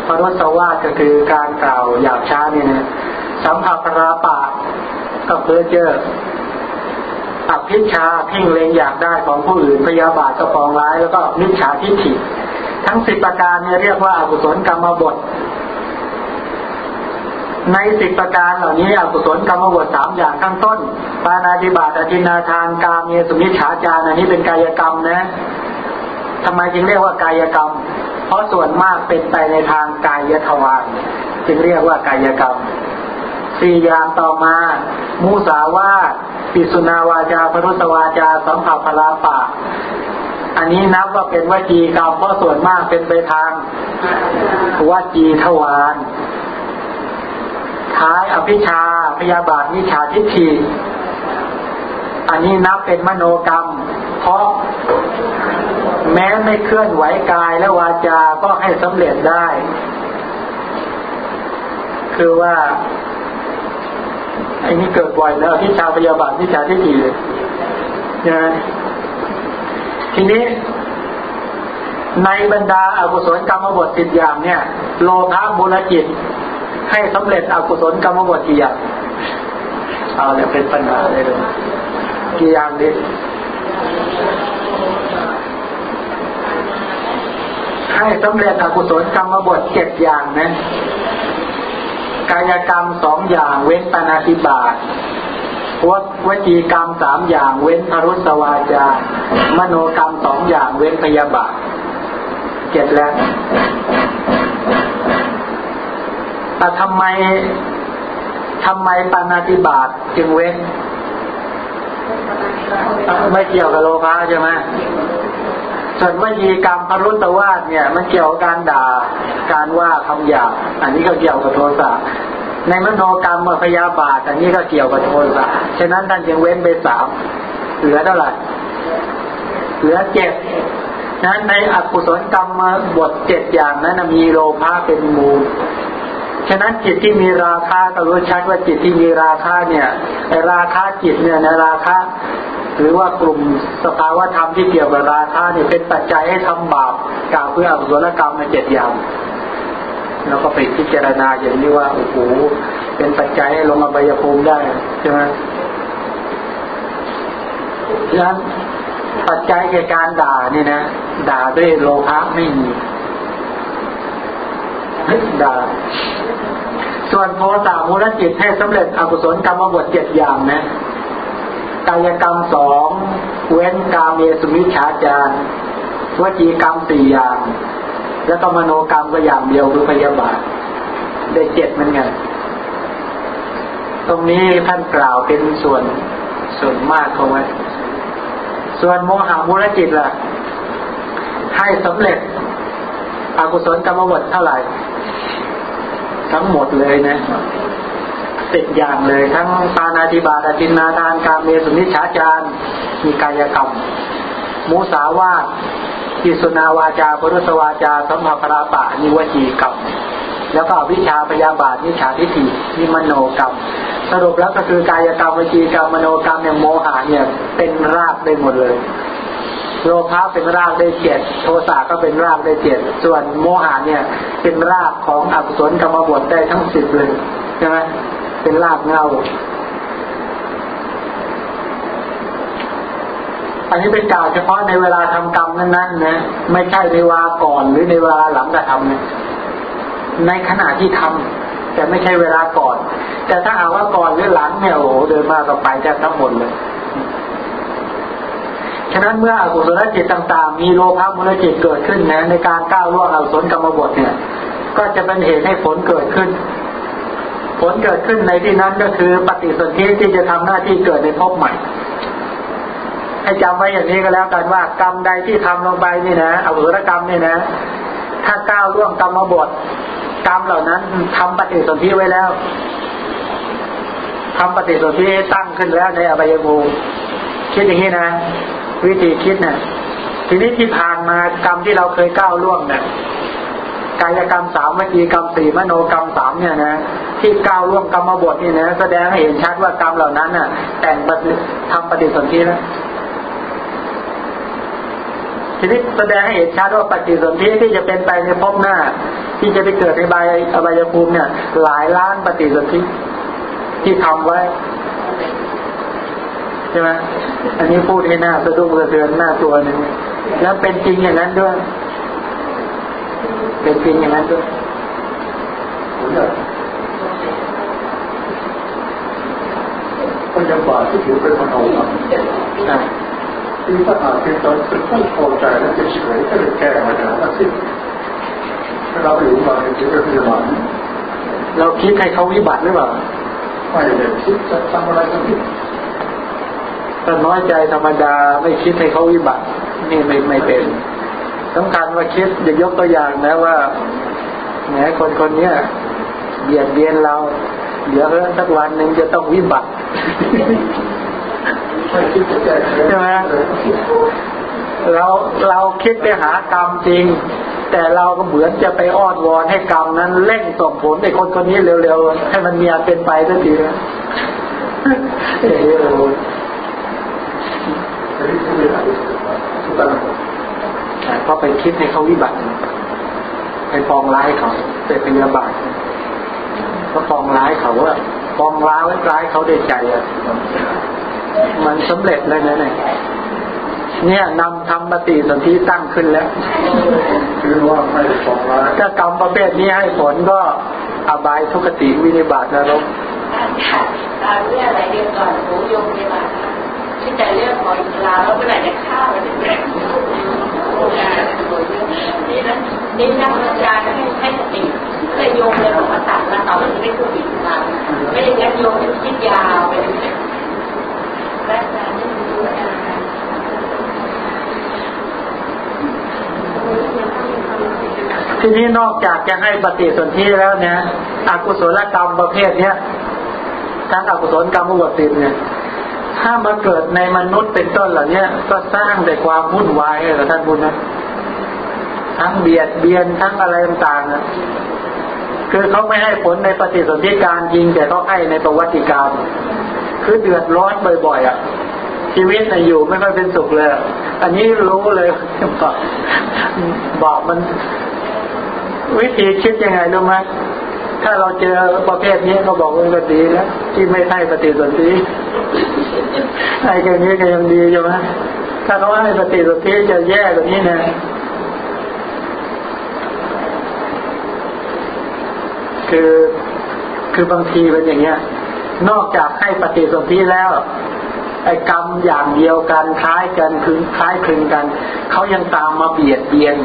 พระรสวาก็คือการกล่าวหยาบช้าเนี่ยนะสัมภาราปะก็เพื่อเจอ อภิชาเพ่งเลงอยากได้ของผู้อื่นพยาบาทก็ปองร้าย แล้วก็มิจฉาทิฏฐิทั้งสิบประการเนี่ยเรียกว่าอกุศลกรรมบท ในสิบประการเหล่านี้อกุศลกรรมบทสามอย่างข้างต้น ปานาติบาตอจินาทานกาเมสุมิฉาจารอันนี้เป็นกายกรรมนะทำไมจึงเรียกว่ากายกรรม เพราะส่วนมากเป็นไปในทางกายทวารจึงเรียกว่ากายกรรม สี่อย่างต่อมา มูสาวาปิสุนาวาจาพรุสวาจาสัมผัสพลาปะอันนี้นับว่าเป็นวจีกรรมเพราะส่วนมากเป็นไปทางวจีทวารท้ายอภิชาพยาบาทนิชาทิฏฐิอันนี้นับเป็นมโนกรรม เพราะแม้ไม่เคลื่อนไหวกายและวาจาก็ให้สำเร็จได้ คือว่า ไอ้นี่เกิดบ่อยแล้วที่ชาพยาบาลที่ชาที่ดีเลยนะทีนี้ ในบรรดาอากุศลกรรมบทสิบอย่างเนี่ย โลภะมูลจิต ให้สำเร็จอกุศลกรรมบทกี่อย่างเอาเนี่ยเป็นปัญหาเลยเลยกี่อย่างดิให้สำเร็จอกุศลกรรมบทเจ็ดอย่างนะายกรรมสองอย่างเว้นปานาติบาตววจีกรรมสามอย่างเว้นพรุสวาจา มโนกรรมสองอย่างเว้นพยาบาทเจ็ดแล้วแต่ทำไมทำไมปานาติบาตจึงเว้น ไม่เกี่ยวกับโลภะใช่ไหม ส่วนวิธีกรรมพรุตวาดเนี่ย มันเกี่ยวกับการด่าการว่าคำหยาบอันนี้ก็เกี่ยวกับโทสะในมโนกรรมพยาบาทอันนี้ก็เกี่ยวกับโทสะฉะนั้นท่านจึงเว้นไปสามเหลือเท่าไหร่เหลือเจ็ดนั้นในอกุศลกรรมมาบทเจ็ดอย่างนั้นมีโลภะเป็นมูล ฉะนั้นจิตที่มีราคาก็รู้ชัดว่าจิตที่มีราคาเนี่ยไอราคาจิตเนี่ยในราคาหรือว่ากลุ่มสภาวะธรรมที่เกี่ยวกับราคะนี่ยเป็นปัจจัยให้ทำบาปกล่าวเพื่ออกุศลกรรมในเจ็ดอย่างแล้วก็ไปพิจารณาอย่างนี้ว่าโอ้โหเป็นปัจจัยให้ลงอบายภูมิได้ใช่ไหมฉะนั้นปัจจัยแก่การด่านี่นะด่าด้วยโลภะไม่มี ด่าส่วนโทสะมูลจิตให้สำเร็จอกุศลกรรมบทเจ็ดอย่างนะกายกรรมสองเว้นกาเมสุมิชาจารวจีกรรมสี่อย่าง แล้วก็มโนกรรมก็อย่างเดียวคือพยาบาท ได้เจ็ดมันไงตรงนี้ท่านกล่าวเป็นส่วนส่วนมากเขาไว้ ส่วนโมหะมูลจิตล่ะ ให้สำเร็จ อกุศลกรรมบทเท่าไหร่ ทั้งหมดเลยนะสิบอย่างเลย ทั้งปานาติบาตจินนาทานการเมสุนิชาจารมีกายกรรมมุสาวาทิสุนาวาจาปรุสวาจาสัมภปราปะนิวจีกรรมแล้วก็วิชาพยาบาทนิชาทิฏฐินิมโนกรรม สรุปแล้วก็คือกายกรรมวิจีกรรมมโนกรรมเนี่ยโมหะเนี่ยเป็นรากได้หมดเลย โลภะเป็นรากได้เจ็ดโทสะก็เป็นรากได้เจ็ดส่วนโมหะเนี่ย เป็นรากของอกุศลกรรมบทได้ทั้งสิบเลยใช่ไหมเป็นรากเงาอันนี้เป็นกล่าวเฉพาะในเวลาทำกรรมนั้นๆนะไม่ใช่ในเวลาก่อนหรือในเวลาหลังกระทำนี่ยในขณะที่ทำแต่ไม่ใช่เวลาก่อน แต่ถ้าอาว่าก่อนหรือหลังเนี่ยโอ้โหเดินมาก็ไปแทบทั้งหมดเลย ฉะนั้นเมื่ออกุศลจิตต่างๆ มีโลภะมูลจิตเกิดขึ้นนะในการก้าวล่วงอกุศลกรรมบทเนี่ย ก็จะเป็นเหตุให้ผลเกิดขึ้น ผลเกิดขึ้นในที่นั้นก็คือปฏิสนธิที่จะทำหน้าที่เกิดในภพใหม่ให้จำไว้อย่างนี้ก็แล้วกันว่ากรรมใดที่ทำลงไปนี่นะอกุศลกรรมนี่นะ ถ้าก้าวล่วงกรรมบทกรรมเหล่านั้นทำปฏิสนธิไว้แล้วทำปฏิสนธิตั้งขึ้นแล้วในอบายภูมิ คิดอย่างนี้นะ วิธีคิดเนะ่ยทีนี้ที่ผ่านมากรรมที่เราเคยก้าวล่วงเนะี่ยกายกรรมสามวิจีกรรมสี่มโนกรรมสามเนี่ยนะที่ก้าวล่วงกรรมบทนี่นะแสดงให้เห็นชัดว่ากรรมเหล่านั้นน่ะ แต่งทำปฏิสนธิแล้วทีนี้แสดงให้เห็นชัดว่าปฏิสนธิที่จะเป็นไปในภพหน้า ที่จะไปเกิดในใบอบายภูมิเนี่ย หลายล้านปฏิสนธิที่ทำไว้ ใช่ไหมอันนี้พูดให้หน้าสะดุ้งสะเทือนหน้าตัวหนึ่งแล้วเป็นจริงอย่างนั้นด้วย เป็นจริงอย่างนั้นด้วยพยาบาทที่ถือเป็นมโนกรรมที่ถ้าหากเป็นตอนเป็นผู้พอใจและเฉยก็เลยแก้มาจากนั้นที่เราอยู่มาเป็นที่เป็นพยาบาทเราคิดให้เขาวิบัติหรือเปล่าไม่ได้คิดจะทำอะไรก็ผิด ถ้าน้อยใจธรรมดาไม่คิดให้เขาวิบัติ นี่ไม่ไม่เป็นสำคัญว่าคิดอย่ายกตัวอย่างนะว่าแหมคนคนนี้เบียดเบียนเรา เดี๋ยวสักวันหนึ่งจะต้องวิบัติใช่ไหมเราเราคิดไปหากรรมจริง แต่เราก็เหมือนจะไปอ้อนวอนให้กรรมนั้นเร่งส่งผลในคนคนนี้เร็วๆให้มันมียเป็นไปสักทีนะ เพราะไปคิดให้เขาวิบัติไปปองร้ายเขาไปเป็นยาบาทก็ปองร้ายเขาว่าปองร้ายไว้ร้ายเขาได้ใจอะมันสำเร็จเลยนะเนี่ยเนี่ยนำทำปฏิสนธิตั้งขึ้นแล้วคือว่าไม่ปองร้ายถ้ากรรมประเภทนี้ให้ผลก็อบายทุกติวินิบาตนรกการเรื่องอะไรเดียวก่อนหูโยมเวลา ที่แต่เรื่องขออิสลามแล้วเมื่อไหร่จะฆ่ามันจะแบ่งนี่นะนี่นักวิจารณ์ให้ให้สติเลยโยมเลยบอกว่าตัดแล้วต่อมันจะไม่ถูกอิสลามไม่อย่างนั้นโยมจะคิดยาวไปเลยแม่อาไม่รู้ทีนี้นอกจากจะให้ปฏิสนธิแล้วเนี่ยอกุศลกรรมประเภทเนี้ยทั้งอกุศลกรรมอุบัตินเนี่ย ถ้ามาเกิดในมนุษย์เป็นต้นเหล่านี้ก็สร้างแต่ความวุ่นวายให้กับท่านบุญนะทั้งเบียดเบียนทั้งอะไรต่างๆนะคือเขาไม่ให้ผลในปฏิสนธิการจริง แต่เขาให้ในประวัติการคือเดือดร้อนบ่อยๆอะ ชีวิตในอยู่ไม่ค่อยเป็นสุขเลย อันนี้รู้เลยบอกบอกมัน วิธีคิดยังไงรู้ไหมถ้าเราเจอประเภทนี้ก็บอกว่าก็ดีแล้วที่ไม่ให้ปฏิสนธิ ให้แค่นี้ก็ยังดีอยู่ไหมถ้าเขาให้ปฏิสนธิจะแย่กว่านี้นะคือคือบางทีเป็นอย่างเงี้ย นอกจากให้ปฏิสนธิแล้วไอ้กรรมอย่างเดียวกันคล้ายกันคือคล้ายคลึงกันเขายังตามมาเบียดเบียน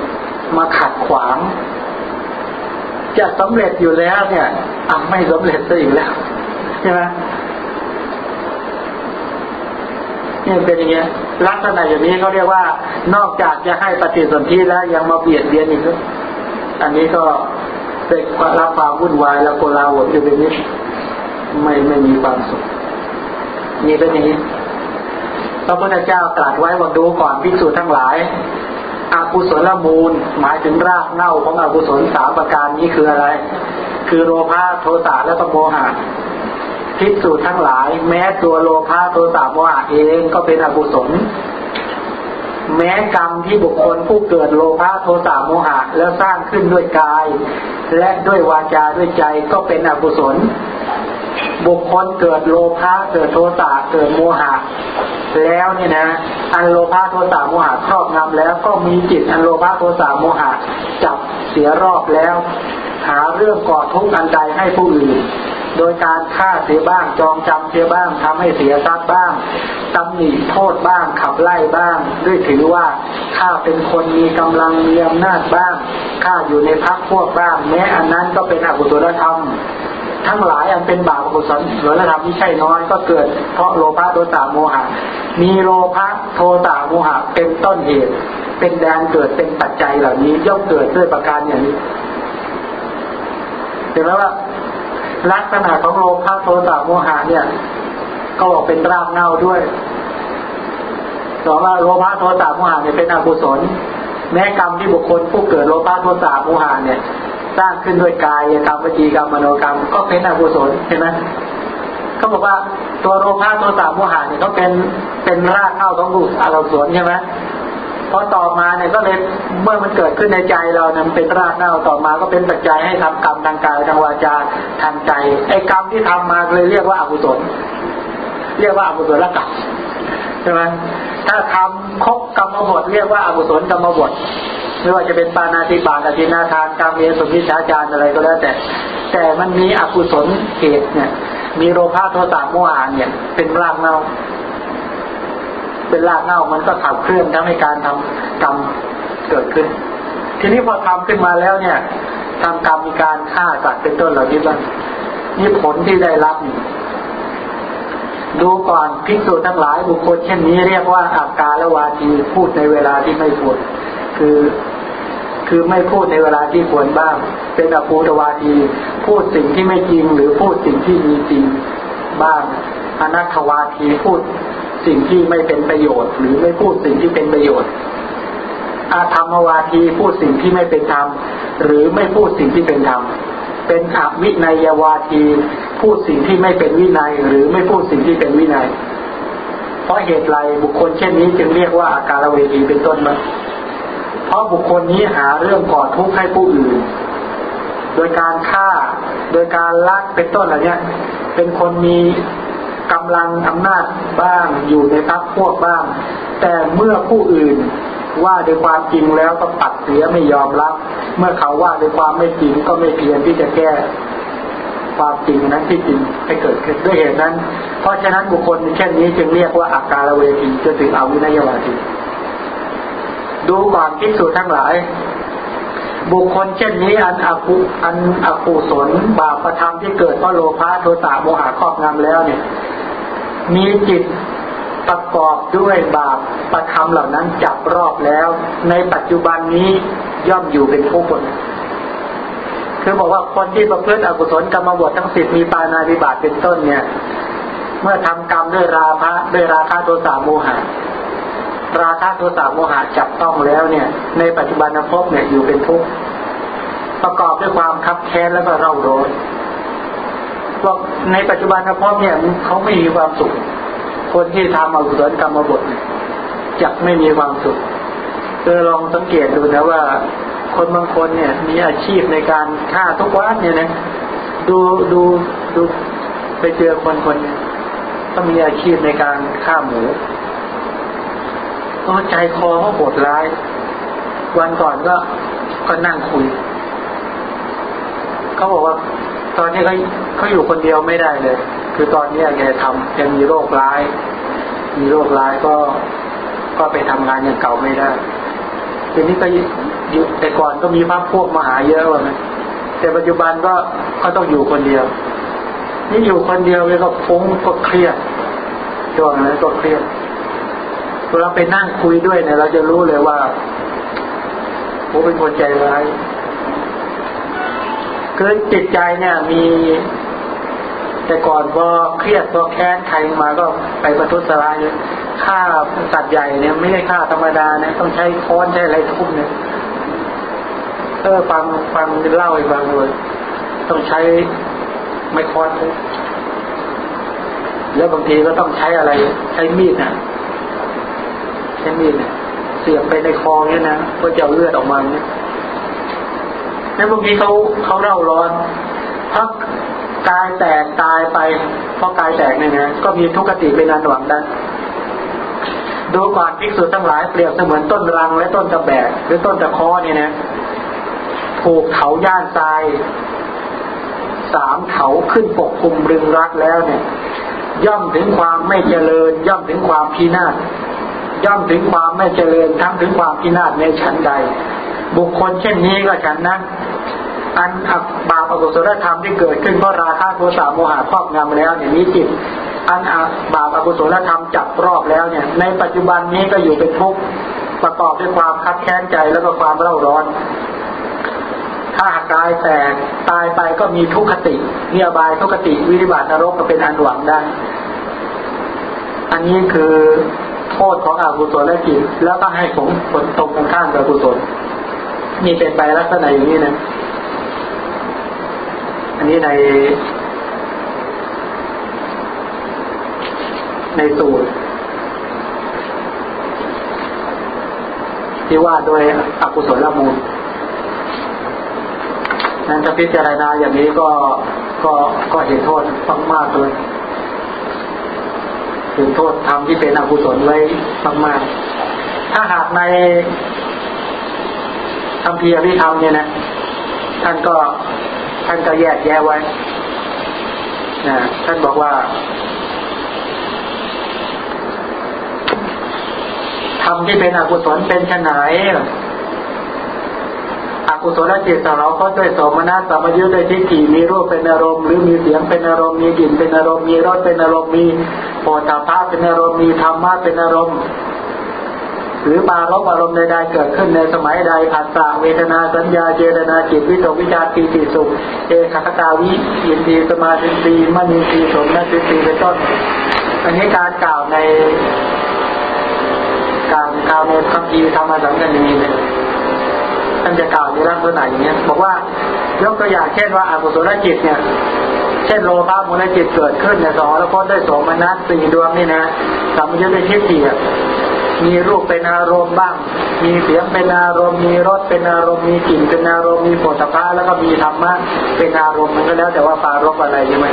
มาขัดขวาง จะสำเร็จอยู่แล้วเนี่ยอะไม่สำเร็จซะอีกแล้วใช่ไหม นี่เป็นอย่างเงี้ยลักษณะอย่างนี้เขาเรียกว่า นอกจากจะให้ปฏิสนธิแล้วยังมาเบียดเบียนอีกด้วยอันนี้ก็เป็นรับความวุ่นวายแล้วโกลาหลอยู่ในนี้ไม่ไม่มีความสุขนี่เป็นอย่างนี้พระพุทธเจ้าตรัสไว้ว่าดูก่อนพิสูจน์ทั้งหลายอากุศลมูล หมายถึงรากเน่าของอกุศลสามประการนี้คืออะไร คือโลภะโทสะและโมหะ พิสูจน์ทั้งหลาย แม้ตัวโลภะโทสะโมหะเองก็เป็นอกุศล แม้กรรมที่บุคคลผู้เกิดโลภะโทสะโมหะแล้วสร้างขึ้นด้วยกาย และด้วยวาจาด้วยใจก็เป็นอกุศล บุคคลเกิดโลภะเกิดโทสะเกิดโมหะ แล้วนี่นะ อันโลภะโทสะโมหะครอบงำแล้วก็มีจิตอันโลภะโทสะโมหะจับเสียรอบแล้ว หาเรื่องก่อทุกข์อันใดให้ผู้อื่น โดยการฆ่าเสียบ้าง จองจำเสียบ้างทำให้เสียทรัพย์บ้างตำหนิโทษบ้าง ขับไล่บ้าง ด้วยถือว่าข้าเป็นคนมีกำลังมีอำนาจบ้างข้าอยู่ในพักพวกบ้าง แม้อันนั้นก็เป็นอกุศลธรรมทั้งหลายอันเป็นบาปอกุศลหรือระดับที่ใช่น้อยก็เกิด เพราะโลภะโทสะโมหะ มีโลภะโทสะโมหะเป็นต้นเหตุ เป็นแดนเกิดเป็นปัจจัยเหล่านี้ย่อมเกิดด้วยประการอย่างนี้เห็นไหมว่า ลักษณะของโลภะโทสะโมหะเนี่ย ก็บอกเป็นรากเงาด้วยสองว่าโลภะโทสะโมหะเนี่ยเป็นอกุศล แม้กรรมที่บุคคลผู้เกิดโลภะโทสะโมหะเนี่ย สร้างขึ้นด้วยกายกรรมวิจีกรรมมโนกรรม ก็เป็นอกุศลเห็นไหมเขาบอกว่าตัวโลภะโทสะโมหะเนี่ยเขาเป็นเป็นรากเข้าของอกุศลใช่ไหม พอต่อมาเนี่ยก็เลยเมื่อมันเกิดขึ้นในใจเราเนี่ยเป็นรากเน่าต่อมาก็เป็นปัจจัยให้ทำกรรมทางกายทางวาจาทางใจไอ้กรรมที่ทำมาเลยเรียกว่าอกุศลเรียกว่าอกุศลกรรมใช่ไหมถ้าทำครบกรรมบทเรียกว่าอกุศลกรรมบทไม่ว่าจะเป็นปานาติบาตอธินาทานการเมสุมิชาจารอะไรก็แล้วแต่ แต่มันมีอกุศลเหตุเนี่ย มีโลภะโทสะโมหะเนี่ยเป็นรากเน่า เป็นรากเน่ามันก็ขับเคลื่อนทำให้การทำกรรมเกิดขึ้น ทีนี้พอทำขึ้นมาแล้วเนี่ยทำกรรมมีการฆ่าสัตว์เป็นต้นเหล่านี้บ้างนี่ผลที่ได้รับดูก่อนภิกษุทั้งหลายบุคคลเช่นนี้เรียกว่าอาการละวาทีพูดในเวลาที่ไม่ควร คือ คือไม่พูดในเวลาที่ควรบ้าง เป็นอภูตวาที พูดสิ่งที่ไม่จริงหรือพูดสิ่งที่มีจริงบ้างอนัตวาทีพูด สิ่งที่ไม่เป็นประโยชน์ หรือไม่พูดสิ่งที่เป็นประโยชน์อาธรรมวาทีพูดสิ่งที่ไม่เป็นธรรม หรือไม่พูดสิ่งที่เป็นธรรม เป็นอวินัยวาที พูดสิ่งที่ไม่เป็นวินัย หรือไม่พูดสิ่งที่เป็นวินัย เพราะเหตุไรบุคคลเช่นนี้จึงเรียกว่าอาการเวทีเป็นต้นมาเพราะบุคคลนี้หาเรื่องก่อทุกข์ให้ผู้อื่น โดยการฆ่า โดยการลักเป็นต้นอะไรเนี้ยเป็นคนมี กำลังอำนาจบ้างอยู่ในพักพวกบ้าง แต่เมื่อผู้อื่นว่าด้วยความจริงแล้วก็ปัดเสียไม่ยอมรับ เมื่อเขาว่าด้วยความไม่จริงก็ไม่เพียรที่จะแก้ความจริงนั้นที่จริงให้เกิดขึ้นด้วยเหตุนั้น เพราะฉะนั้นบุคคลเช่นนี้จึงเรียกว่าอาการเวทีจนถึงอาวินัยวาทีดูก่อนทิ่สุทั้งหลาย บุคคลเช่นนี้อันอกุอันอกุศลบาปประทำที่เกิดเพราะโลภะโทสะโมหะครอบงำแล้วเนี่ย มีจิตประกอบด้วยบาปประทำเหล่านั้นจับรอบแล้ว ในปัจจุบันนี้ย่อมอยู่เป็นผู้คนคือบอกว่าคนที่ประพฤติอกุศลกรรมบททั้งสิบมีปานาธิบาตเป็นต้นเนี่ย เมื่อทำกรรมด้วยราคะด้วยราคะโทสะโมหะ ราคะโทสะโมหะจับต้องแล้วเนี่ย ในปัจจุบันภพเนี่ยอยู่เป็นทุกข์ประกอบด้วยความคับแค้นแล้วก็เร่าร้อน ว่าในปัจจุบันภพเนี่ยเขาไม่มีความสุข คนที่ทำอกุศลกรรมบทเนี่ยจะไม่มีความสุขเออลองสังเกตดูนะว่า คนบางคนเนี่ย มีอาชีพในการฆ่าทุกวันเนี่ยนะดูดูดูไปเจอคนคนนี้ก็มีอาชีพในการฆ่าหมูก็ใจคอเขาโหดร้าย วันก่อนก็ก็นั่งคุยเขาบอกว่า ตอนนี้เขาเขาอยู่คนเดียวไม่ได้เลย คือตอนนี้แกทำแกมีโรคร้าย มีโรคร้ายก็ก็ไปทำงานอย่างเก่าไม่ได้ ทีนี้ก็อยู่แต่ก่อนก็มีพรรคพวกมาหาเยอะว่านะแต่ปัจจุบันก็เขาต้องอยู่คนเดียว นี่อยู่คนเดียวเลยก็ฟุ้งก็เครียดช่วงนั้นก็เครียดเวลาไปนั่งคุยด้วยเนี่ยเราจะรู้เลยว่าผมเป็นคนใจร้าย คือจิตใจเนี่ยมี แต่ก่อนพอเครียดพอแค้นใครมาก็ไปประทุษร้ายฆ่าสัตว์ใหญ่เนี่ยไม่ได้ฆ่าธรรมดานะต้องใช้ค้อนใช้อะไรทุบเนี่ยเออฟังฟังเล่าให้ฟังเลยต้องใช้ไม้ค้อนทุบแล้วบางทีก็ต้องใช้อะไร ใช้มีดนะใช้มีดเนี่ยเสียบไปในคอเนี่ยนะก็จะเลือดออกมาเนี่ย แล้วบางทีเขาเขาเล่าร้อนพักกายแตกตายไปเพราะกายแตกเนี่ยนะก็มีทุกขติเป็นอันหวังได้ดูก่อนภิกษุทั้งหลายเปรียบเสมือนต้นรังและต้นตะแบกหรือต้นตะคอเนี่ยนะถูกเขาย่านทรายสามเขาขึ้นปกคลุมรึงรักแล้วเนี่ย ย่อมถึงความไม่เจริญ ย่อมถึงความพินาศย่อมถึงความไม่เจริญทั้งถึงความพินาศในชั้นใด บุคคลเช่นนี้ก็ฉันนั้นอันบาปอกุศลธรรมที่เกิดขึ้นเพราะราคะโทสะโมหะครอบงำแล้วเนี่ยนี้จิต อันบาปอกุศลธรรมจับรอบแล้วเนี่ย ในปัจจุบันนี้ก็อยู่เป็นทุกข์ประกอบด้วยความคับแค้นใจแล้วก็ความเร่าร้อน ถ้าหากายแตกตายไปก็มีทุกขติเนียบายทุกขติวิริบาตนรกก็เป็นอันหวังได้ อันนี้คือโทษของอกุศลและจิตแล้วก็ให้ผลผลตรงกันข้ามกับกุศล นี่เป็นไปลักษณะอย่างนี้นะ อันนี้ใน ในสูตร ที่ว่าโดยอกุศลมูลนั้นถ้าพิจารณาอย่างนี้ก็ก็ก็เห็นโทษมากมากเลยถึงโทษทำที่เป็นอกุศลไว้มากๆถ้าหากใน คำเพียริธรรมเนี่ยนะ ท่านก็ท่านก็แยกแยะไว้นะท่านบอกว่าทำที่เป็นอกุศลเป็นชนไหนอกุศลจิตเราก็ด้วยสมนัสสมยุทธ์ด้วยทิฏฐิมีรูปเป็นอารมณ์หรือมีเสียงเป็นอารมณ์มีกลิ่นเป็นอารมณ์มีรสเป็นอารมณ์มีโผฏฐัพพเป็นอารมณ์มีธรรมะเป็นอารมณ์ หรือปารบอารมณ์ใดๆเกิดขึ้นในสมัยใดผัสสะเวทนาสัญญาเจตนาจิตวิตกวิจารปีติสุขเอขคตาวิยินดีสมาธิตีมณีตีสมนัสิตีเป็นต้นอันนี้การกล่าวในการกล่าวในคำพีธรรมสังกันีเนี่ยท่านจะกล่าวในลักษณะอย่างนี้บอกว่ายกตัวอย่างเช่นว่าอากุศลจิตเนี่ยเช่นโลภะมูลจิตเกิดขึ้นเนี่ยสองแล้วก็ได้สมนัสสี่ดวงนี่นะสัมยุทธ์ในทิฏฐิ มีรูปเป็นอารมณ์บ้าง มีเสียงเป็นอารมณ์ มีรสเป็นอารมณ์ มีกลิ่นเป็นอารมณ์ มีโผฏฐะแล้วก็มีธรรมะเป็นอารมณ์มันก็แล้วแต่ว่าปารบอะไรใช่ไหม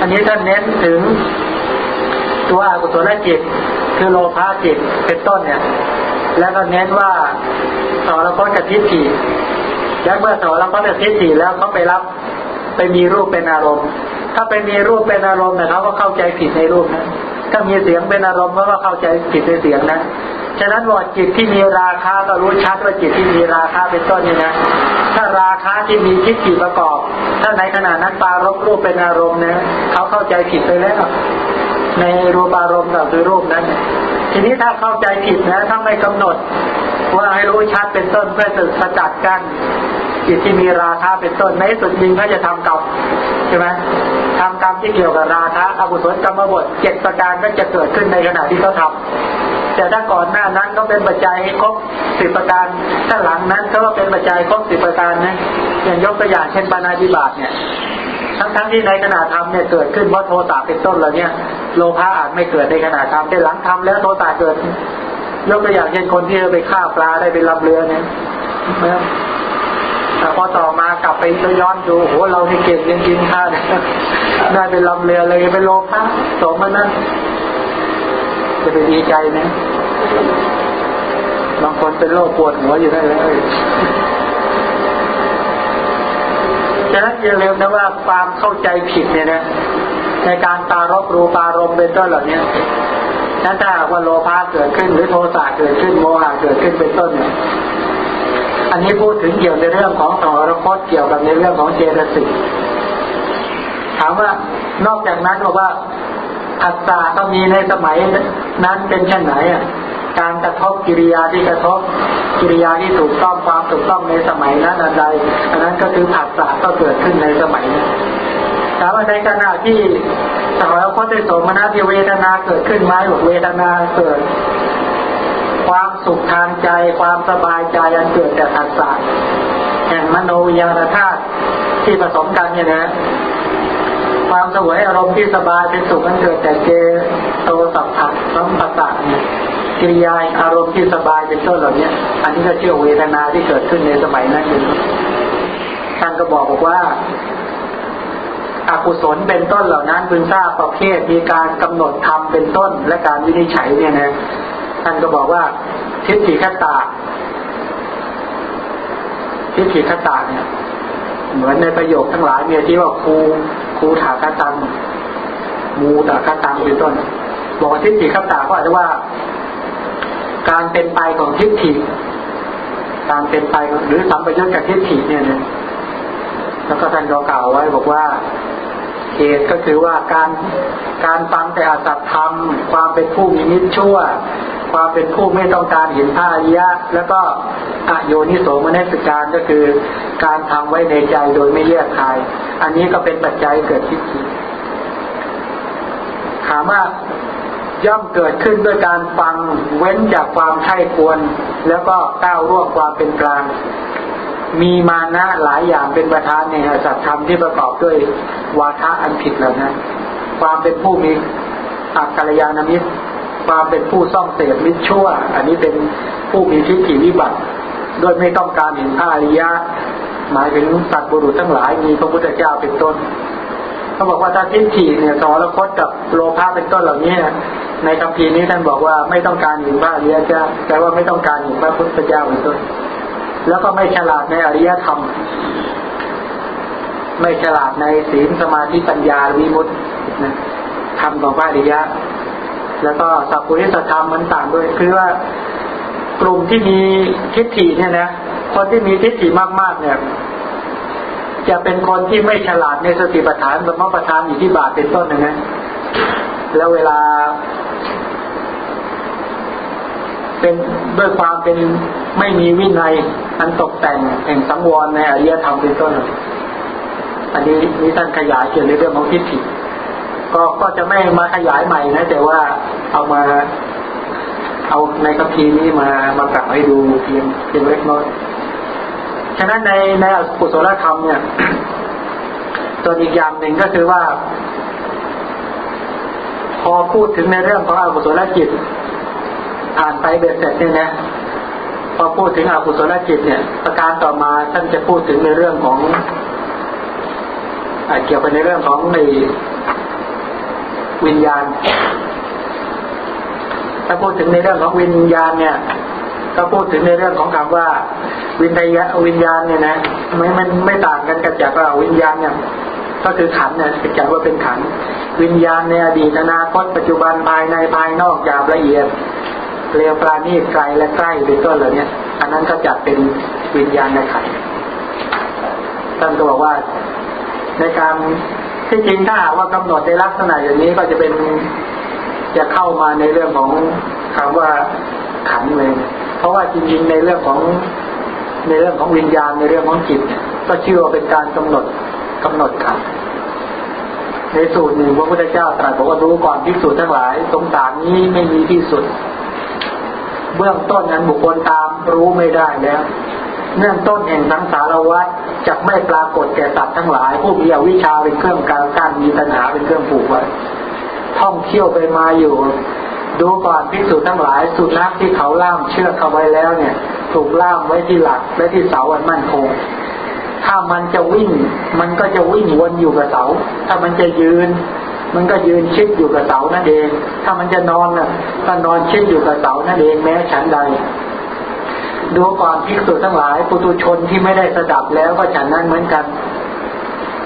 อันนี้ท่านเน้นถึงตัวอกุศลจิต คือโลภะจิตเป็นต้นเนี่ย แล้วก็เน้นว่าสารพัดกับทิฏฐิแล้วเมื่อสารพัดกับทิฏฐิแล้วเขาไปรับ ไปมีรูปเป็นอารมณ์ ถ้าไปมีรูปเป็นอารมณ์เนี่ยเขาก็เข้าใจผิดในรูปนะ ถ้ามีเสียงเป็นอารมณ์ก็เข้าใจผิดในเสียงนะ ฉะนั้นว่าจิตที่มีราคาก็รู้ชัดว่าจิตที่มีราคาเป็นต้นนี่นะ ถ้าราคาที่มีทิฏฐิประกอบ ถ้าในขณะนั้นปารบรูปเป็นอารมณ์นะเขาเข้าใจผิดไปแล้ว ในรูปอารมณ์กับคือรูปนั้น ทีนี้ถ้าเข้าใจผิดนะ ถ้าไม่กำหนด ว่าให้รู้ชัดเป็นต้นเพื่อจะสกัดกั้น จิตที่มีราคาเป็นต้นในสุดจริงเขาจะทำกรรมใช่ไหมทำกรรมที่เกี่ยวกับราคะอกุศลกรรมบทเจ็ดประการก็จะเกิดขึ้นในขณะที่เขาทาแต่ถ้าก่อนหน้านั้นเขาเป็นปัจจัยครบสิบประการถ้าหลังนั้นก็เป็นปัจจัยครบสิบประการนะอย่างยกตัวอย่างเช่นปานาธิบาตเนี่ยทั้งทั้งที่ในขณะทำเนี่ยเกิดขึ้นเพราะโทสะเป็นต้นแล้วเนี่ยโลภะอาจไม่เกิดในขณะทำแต่หลังทำแล้วโทสะเกิดยกตัวอย่างเช่นคนที่ไปฆ่าปลาได้เป็นลำเรือเนี่ย พอต่อมากลับไปย้อนดูโหเราที่เก่งจริงๆค่ะได้เป็นลำเรือเลยเป็นโลภะสมมันนั้นจะไปดีใจไหมบางคนเป็นโรคปวดหัวอยู่ได้เลยฉะนั้นอย่าลืมนะว่าความเข้าใจผิดเนี่ยนะในการตารบรูปารมเป็นต้นเหล่านี้นั้นถ้าว่าโลภะเกิดขึ้นหรือโทสะเกิดขึ้นโมหะเกิดขึ้นเป็นต้นเนี่ย อันนี้พูดถึงเกี่ยวในเรื่องของสารพจน์เกี่ยวกับในเรื่องของเจตสิกถามว่านอกจากนั้นบอกว่าอัตตาก็มีในสมัยนั้นเป็นเช่นไหนอะการกระทบกิริยาที่กระทบกิริยาที่ถูกต้องความถูกต้องในสมัยนั้นอันใดอันนั้นก็คือผัสสะก็เกิดขึ้นในสมัยนั้นถามว่าในขณะที่สหรคตได้สมนัตเวทนาเกิดขึ้นไหมบอกเวทนาเกิด ความสุขทางใจ ความสบายใจอันเกิดจากอัศสาแห่งมโนยานธาตุที่ผสมกันเนี่ยนะความสวยอารมณ์ที่สบายเป็นสุขอันเกิดจากเจโตสัพพะสัมปัสสะเนี่ยกิริยาอารมณ์ที่สบายเป็นต้นเหล่านี้อันนี้ก็เชื่อเวทนาที่เกิดขึ้นในสมัยนั้นเองท่านก็บอกบอกว่าอากุศลเป็นต้นเหล่านั้นพึงทราบประเภทมีการกำหนดธรรมเป็นต้นและการวินิจฉัยเนี่ยนะ ท่านก็บอกว่า ทิฏฐิคตาทิฏฐิคตาเนี่ย เหมือนในประโยคทั้งหลายมีที่ว่าครูครูถาคตังมูตาคตังเป็นต้น บอกทิฏฐิคตาก็อาจจะว่า การเป็นไปของทิฏฐิการเป็นไปหรือสัมปยุตกับทิฏฐิเนี่ยแล้วก็ท่านก็กล่าวไว้บอกว่า เหตุก็คือว่าการการฟังแต่อาสัตธรรม ความเป็นผู้มีนิจชั่ว ความเป็นผู้ไม่ต้องการเห็นท่าอริยะ แล้วก็อโยนิโสมนัสการก็คือ การทำไว้ในใจโดยไม่แยกคายอันนี้ก็เป็นปัจจัยเกิดทิฏฐิถามว่าย่อมเกิดขึ้นด้วยการฟังเว้นจากความใช่ควร แล้วก็ก้าวร่วงความเป็นกลาง มีมานะหลายอย่างเป็นประธานในสัจธรรมที่ประกอบด้วยวาทะอันผิดเหล่านั้น ความเป็นผู้มีอักขรยานมิตร ความเป็นผู้ซ่องเสพมิตรชั่ว อันนี้เป็นผู้มีทิฏฐิวิบัติโดยไม่ต้องการเห็นพระอริยะ หมายถึงสัตว์บุรุษทั้งหลายมีพระพุทธเจ้าเป็นต้นเขาบอกว่าถ้าทิฏฐิเนี่ยสรคตกับโลภะเป็นต้นเหล่านี้ในคำพีนี้ท่านบอกว่าไม่ต้องการเห็นพระอริยเจ้าแต่ว่าไม่ต้องการเห็นพระพุทธเจ้าเป็นต้น แล้วก็ไม่ฉลาดในอริยธรรม ไม่ฉลาดในศีลสมาธิปัญญาวิมุตตินะธรรมของพระอริยะ แล้วก็สัพพุริสธรรมมันต่างด้วย คือว่ากลุ่มที่มีทิฏฐิเนี่ยนะคนที่มีทิฏฐิมากๆ เนี่ย จะเป็นคนที่ไม่ฉลาดในสติปัฏฐานสมปัฏฐานอยู่ที่บาทเป็นต้นนะนะแล้วเวลา เป็นด้วยความเป็นไม่มีวินัยอันตกแต่งแห่งสังวรในอริยธรรมเป็นต้นอันนี้นี้ท่านขยายเกี่ยวในเรื่องของทิฏฐิก็ก็จะไม่มาขยายใหม่นะ แต่ว่าเอามา เอาในคัมภีร์นี้มามากล่าวให้ดูเพียงเพียงเล็กน้อยฉะนั้นในในกุศลธรรมเนี่ยตัวอีกอย่างหนึ่งก็คือว่า พอพูดถึงในเรื่องของอกุศลจิต อ่านไปเบ็ดเสร็จเนี่ยนะพอพูดถึงอกุศลจิตเนี่ย ประการต่อมาท่านจะพูดถึงในเรื่องของอเกี่ยวกับในเรื่องของในวิญญาณ ถ้าพูดถึงในเรื่องของวิญญาณเนี่ยก็พูดถึงในเรื่องของคำว่า วิญญาวิญญาณเนี่ยนะไม่มันไม่ต่างกันกับจากว่าวิญญาณเนี่ยก็คือขันเนี่ยจัดว่าเป็นขันวิญญาณในอดีตอนาคตปัจจุบันภายในภายนอกยาวละเอียด เรียวปราณีตไกลและใกล้เป็นต้นเหล่านี้อันนั้นก็จัดเป็นวิญญาณในขันท่านก็บอกว่าในการที่จริงถ้าว่ากำหนดในลักษณะอย่างนี้ก็จะเป็นจะเข้ามาในเรื่องของคำว่าขันเลย เพราะว่าจริงๆในเรื่องของในเรื่องของวิญญาณในเรื่องของจิต ก็เชื่อว่าเป็นการกำหนดกำหนดขันในสูตรหนึ่งพระพุทธเจ้าตรัสบอกว่ารู้ก่อนที่สุดทั้งหลายสงสารนี้ไม่มีที่สุด เบื้องต้นนั้นบุคคลตามรู้ไม่ได้แล้ว เนื่องต้นแห่งสังสารวัฏจะไม่ปรากฏแก่สัตว์ทั้งหลาย ผู้มีอวิชชาเป็นเครื่องการกั้นมีตัณหาเป็นเครื่องผูกไว้ท่องเที่ยวไปมาอยู่ ดูก่อนพิสูจน์ทั้งหลาย สุนัขที่เขาล่ามเชือกเขาไว้แล้วเนี่ย ถูกล่ามไว้ที่หลักและที่เสาอันมั่นคงถ้ามันจะวิ่ง มันก็จะวิ่งวนอยู่กับเสา ถ้ามันจะยืน มันก็ยืนชิดอยู่กับเสานั่นเอง ถ้ามันจะนอนน่ะก็นอนชิดอยู่กับเสานั่นเองแม้ฉันใดดูก่อนภิกษุทั้งหลายปุตุชนที่ไม่ได้สดับแล้วก็ฉันนั้นเหมือนกัน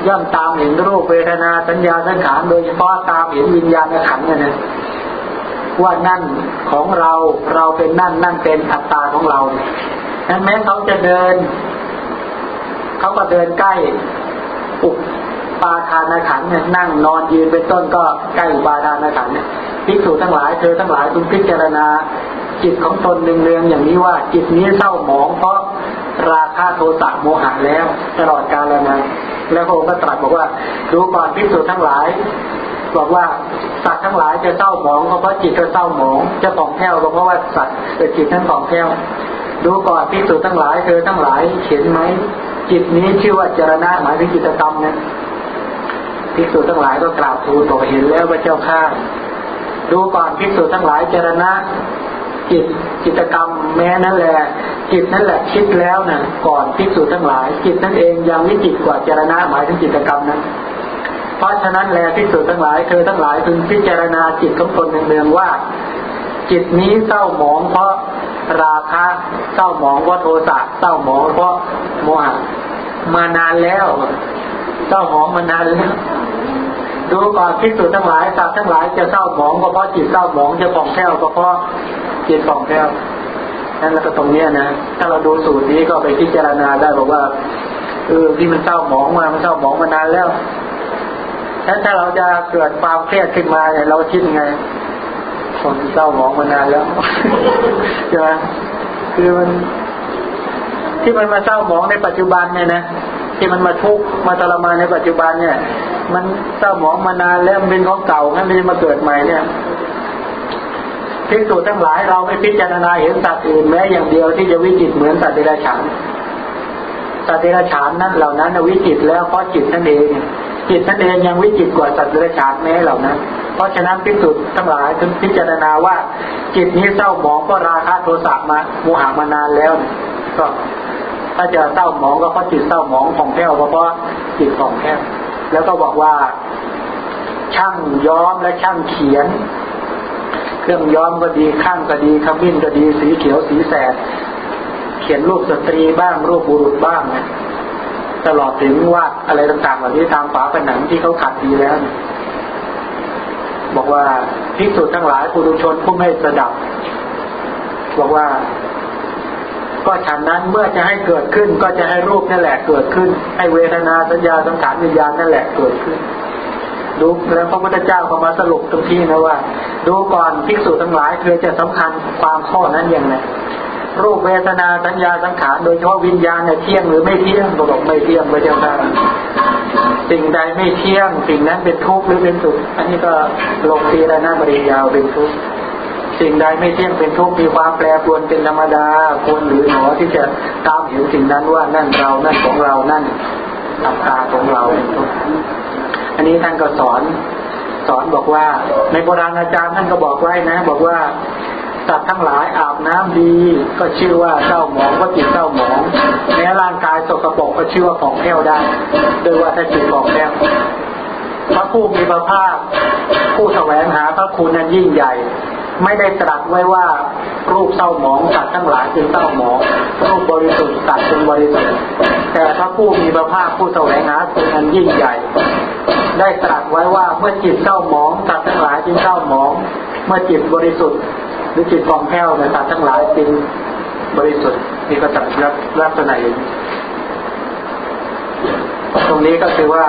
ย่อมตามเห็นรูปเวทนาสัญญาสังขารโดยเฉพาะตามเห็นวิญญาณขันเนี่ยนะว่านั่นของเราเราเป็นนั่นนั่นเป็นอัตตาของเรานั้นแม้เขาจะเดิน เขาก็เดินใกล้อุ ปาทานขันเนี่ยนั่งนอนยืนเป็นต้นก็ใกล้อุปาทานขันเนี่ยภิกษุทั้งหลายเธอทั้งหลายคุณพิจารณา จิตของตนเนืองๆอย่างนี้ว่า จิตนี้เศร้าหมองเพราะราคะโทสะโมหะแล้ว ตลอดกาลแล้วนะแล้วพระองค์ก็ตรัสบอกว่าดูก่อนพิสูจทั้งหลายบอกว่าสัตว์ทั้งหลายจะเศร้าหมองเพราะจิตก็เศร้าหมองจะผ่องแผ้วเพราะว่าสัตว์แต่จิตทั้งผ่องแผ้วดูก่อนพิสูจทั้งหลายเธอทั้งหลายเห็นไหมจิตนี้ชื่อว่าจรณะหมายถึงจิตกรรมเนี่ย พิสูจน์ทั้งหลายก็กราบทูลบอกเห็นแล้วพระเจ้าข้าดูก่อนพิสูจน์ทั้งหลายเจรณะจิตจิตกรรมแม้นั่นแหละ จิตนั่นแหละคิดแล้วนะก่อนพิสูจน์ทั้งหลาย จิตนั่นเองยังวิจิตกว่าเจรณะหมายถึงจิตกรรมนั้นเพราะฉะนั้นแลพิสูจน์ทั้งหลายเธอทั้งหลายพึงพิจารณาจิตของตนเนืองๆว่า จิตนี้เศร้าหมองเพราะราคะเศร้าหมองเพราะโทสะเศร้าหมองเพราะโมหะมานานแล้ว เศร้าหมองมานานแล้วดูก่อนพิสูจน์ทั้งหลายสัตว์ทั้งหลายจะเศร้าหมองก็เพราะจิตเศร้าหมองจะผ่องแผ้วก็เพราะจิตผ่องแผ้วนั่นแล้วก็ตรงเนี้ยนะถ้าเราดูสูตรนี้ก็ไปพิจารณาได้บอกว่าเออที่มันเศร้าหมองมา มันเศร้าหมองมานานแล้วถ้าถ้าเราจะเกิดความเครียดขึ้นมาเนี่ยเราคิดยังไงคนเศร้าหมองมานานแล้วใช่ไหมคือมันที่มันมาเศร้าหมองในปัจจุบันเนี่ยนะ ที่มันมาทุกข์มาทรมานในปัจจุบันเนี่ย มันเศร้าหมองมานานแล้วมันเป็นของเก่างั้นมันจะมาเกิดใหม่เนี่ยพิสูจน์ทั้งหลายเราไม่พิจารณาเห็นสัตว์อื่นแม้อย่างเดียวที่จะวิจิตเหมือนสัตว์เดรัจฉานสัตว์เดรัจฉานนั้นเหล่านั้นวิจิตแล้วเพราะจิตนั่นเอง จิตนั่นเองยังวิจิตกว่าสัตว์เดรัจฉานแม้เหล่านั้น เพราะฉะนั้นพิสูจน์ทั้งหลายถึงพิจารณาว่า จิตนี้เศร้าหมองก็ราคะโทสะมาโมหะมานานแล้ว ก็ ถ้าจะเศร้าหมองก็เพราะจิตเศร้าหมองของแก้วเพราะจิตของแก้วแล้วก็บอกว่าช่างย้อมและช่างเขียน เครื่องย้อมก็ดีข้างก็ดีขมิ้นก็ดีสีเขียวสีแสด เขียนรูปสตรีบ้างรูปบุรุษบ้างนะตลอดถึงวาดอะไรต่างๆเหล่านี้ตามฝาผนังที่เขาขัดดีแล้ว บอกว่าพิสูจน์ทั้งหลายปุถุชนผู้ไม่สดับ บอกว่า ก็ฉันนั้นเมื่อจะให้เกิดขึ้นก็จะให้รูปนั่นแหละเกิดขึ้น ให้เวทนาสัญญาสังขารวิญญาณนั่นแหละเกิดขึ้นดูแล้วพระพุทธเจ้าก็มาสรุปตรงที่นะว่า ดูก่อนภิกษุทั้งหลายเธอจะสำคัญความข้อนั้นอย่างไรรูปเวทนาสัญญาสังขารโดยเฉพาะวิญญาณเนี่ยเที่ยงหรือไม่เที่ยงบอกไม่เที่ยงไม่เที่ยงกันสิ่งใดไม่เที่ยง สิ่งนั้นเป็นทุกข์หรือเป็นสุขอันนี้ก็ลงทีละหน้าบริยาวเป็นทุกข์ สิ่งใดไม่เที่ยงเป็นทุกข์มีความแปรปรวนเป็นธรรมดาควรหรือหนอที่จะตามเห็นสิ่งนั้นว่านั่นเรานั่นของเรานั่นตับตาของเรา อันนี้ท่านก็สอน สอนบอกว่า ในโบราณอาจารย์ท่านก็บอกไว้นะ บอกว่าสัตว์ทั้งหลายอาบน้ำดี ก็ชื่อว่าเศร้าหมองก็จิตเศร้าหมองแม้ร่างกายสกปรกก็ชื่อว่าของแก้วได้โดยว่าถ้าจิตของแก้วพระผู้มีพระภาคผู้แสวงหาพระคุณนั้นยิ่งใหญ่ ไม่ได้ตรัสไว้ว่ารูปเศร้าหมองสัตว์ทั้งหลายเป็นเศร้าหมองรูปบริสุทธิ์สัตว์เป็นบริสุทธิ์แต่พระผู้มีพระภาคผู้แสวงหาคุณนั้นยิ่งใหญ่ ได้ตรัสไว้ว่าเมื่อจิตเศร้าหมองสัตว์ทั้งหลายจึงเศร้าหมอง เมื่อจิตบริสุทธิ์หรือจิตฟองแผ้วในสัตว์ทั้งหลายจึงบริสุทธิ์นี่ก็จัดลักษณะอย่างตรงนี้ก็คือว่า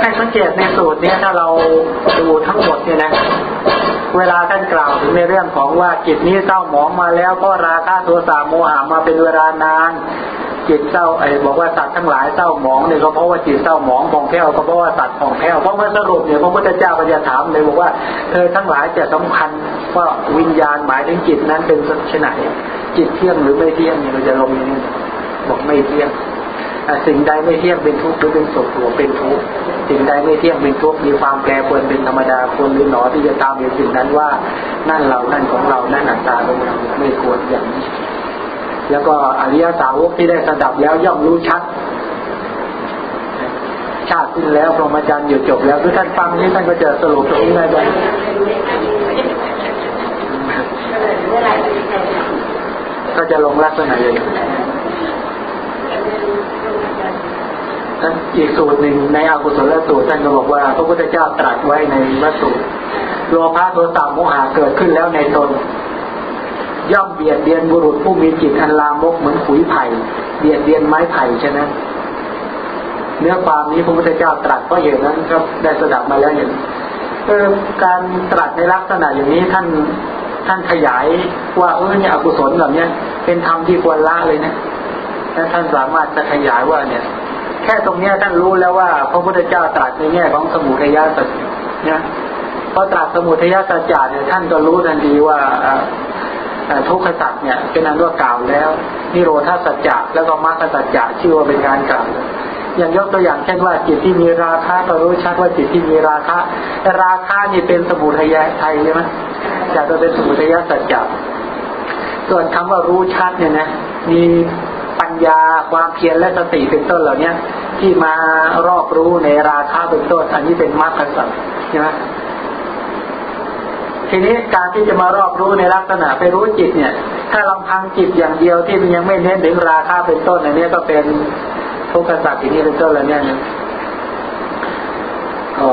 ให้สังเกตในสูตรนี้ถ้าเราดูทั้งหมดเนี่ยนะ เวลาท่านกล่าวถึงในเรื่องของว่าจิตนี้เศร้าหมองมาแล้วก็ราคะโทสะโมหะมาเป็นเวลานาน จิตเศร้าไอ้บอกว่าสัตว์ทั้งหลายเศร้าหมองเนี่ยก็เพราะว่าจิตเศร้าหมองผ่องแผ้วก็เพราะว่าสัตว์ผ่องแผ้วเพราะมันสรุปเนี่ยพระพุทธเจ้าก็จะถามเลยบอกว่าเธอทั้งหลายจะสำคัญว่าวิญญาณหมายถึงจิตนั้นเป็นชนไหนจิตเที่ยงหรือไม่เที่ยงเนี่ยเราจะลงอย่างนี้บอกไม่เที่ยง สิ่งใดไม่เที่ยงเป็นทุกข์หรือเป็นสุขหรือเป็นทุกข์สิ่งใดไม่เที่ยงเป็นทุกข์มีความแปรปรวนเป็นธรรมดาควรหรือหนอที่จะตามเห็นสิ่งนั้นว่านั่นเรานั่นของเรานั่นอัตตาของเราไม่ควรอย่างนี้แล้วก็อริยสาวกที่ได้สดับแล้วย่อมรู้ชัด ชาติสิ้นแล้วพรหมจรรย์หยุดจบแล้วคือท่านฟังนี้ท่านก็จะสรุปตรงนี้ได้เลยก็จะลงลักษณะอย่างนี้ อีกสูตรหนึ่งในอากุศลสูตรท่านก็บอกว่า พระพุทธเจ้าตรัสไว้ในวัตถุโลภะโทสะโมหะเกิดขึ้นแล้วในตน ย่อมเบียดเบียนบุรุษผู้มีจิตอันลามกเหมือนขุยไผ่เบียดเบียนไม้ไผ่ใช่ไหมเนื้อความนี้พระพุทธเจ้าตรัสเพราะเหตุนั้นก็ได้สดับมาแล้วอย่างเออการตรัสในลักษณะอย่างนี้ท่านท่านขยายว่าเออเนี่ยอกุศลแบบนี้เป็นธรรมที่ควรละเลยนะ ถ้าท่านสามารถจะขยายว่าเนี่ย แค่ตรงเนี้ยท่านรู้แล้วว่า พระพุทธเจ้าตรัสในแง่ของสมุทัยสัจเนี่ยพอตรัสสมุทัยสัจจเนี่ยท่านก็รู้ทันทีว่าทุกขสัจเนี่ยเป็นอันว่ากล่าวแล้ว นิโรธาสัจจะแล้วก็มรรคสัจจะชื่อว่าเป็นการกล่าวอย่างยกตัวอย่างเช่นว่าจิตที่มีราคะก็รู้ชัดว่าจิตที่มีราคะแต่ราคะนี่เป็นสมุทัยไทยใช่ไหมจะเป็นสมุทัยสัจจะส่วนคำว่ารู้ชัดเนี่ยนะมี ปัญญาความเพียรและสติเป็นต้นเหล่านี้ที่มารอบรู้ในราคาเป็นต้น อันนี้เป็นมรรคสัตว์ใช่ไหมทีนี้การที่จะมารอบรู้ในลักษณะไปรู้จิตเนี่ย ถ้าลำพังจิตอย่างเดียวที่มันยังไม่เน้นถึงราคาเป็นต้นอันนี้ก็เป็นทุกขสัตว์ที่นี่เป็นต้นแล้วเนี่ยก็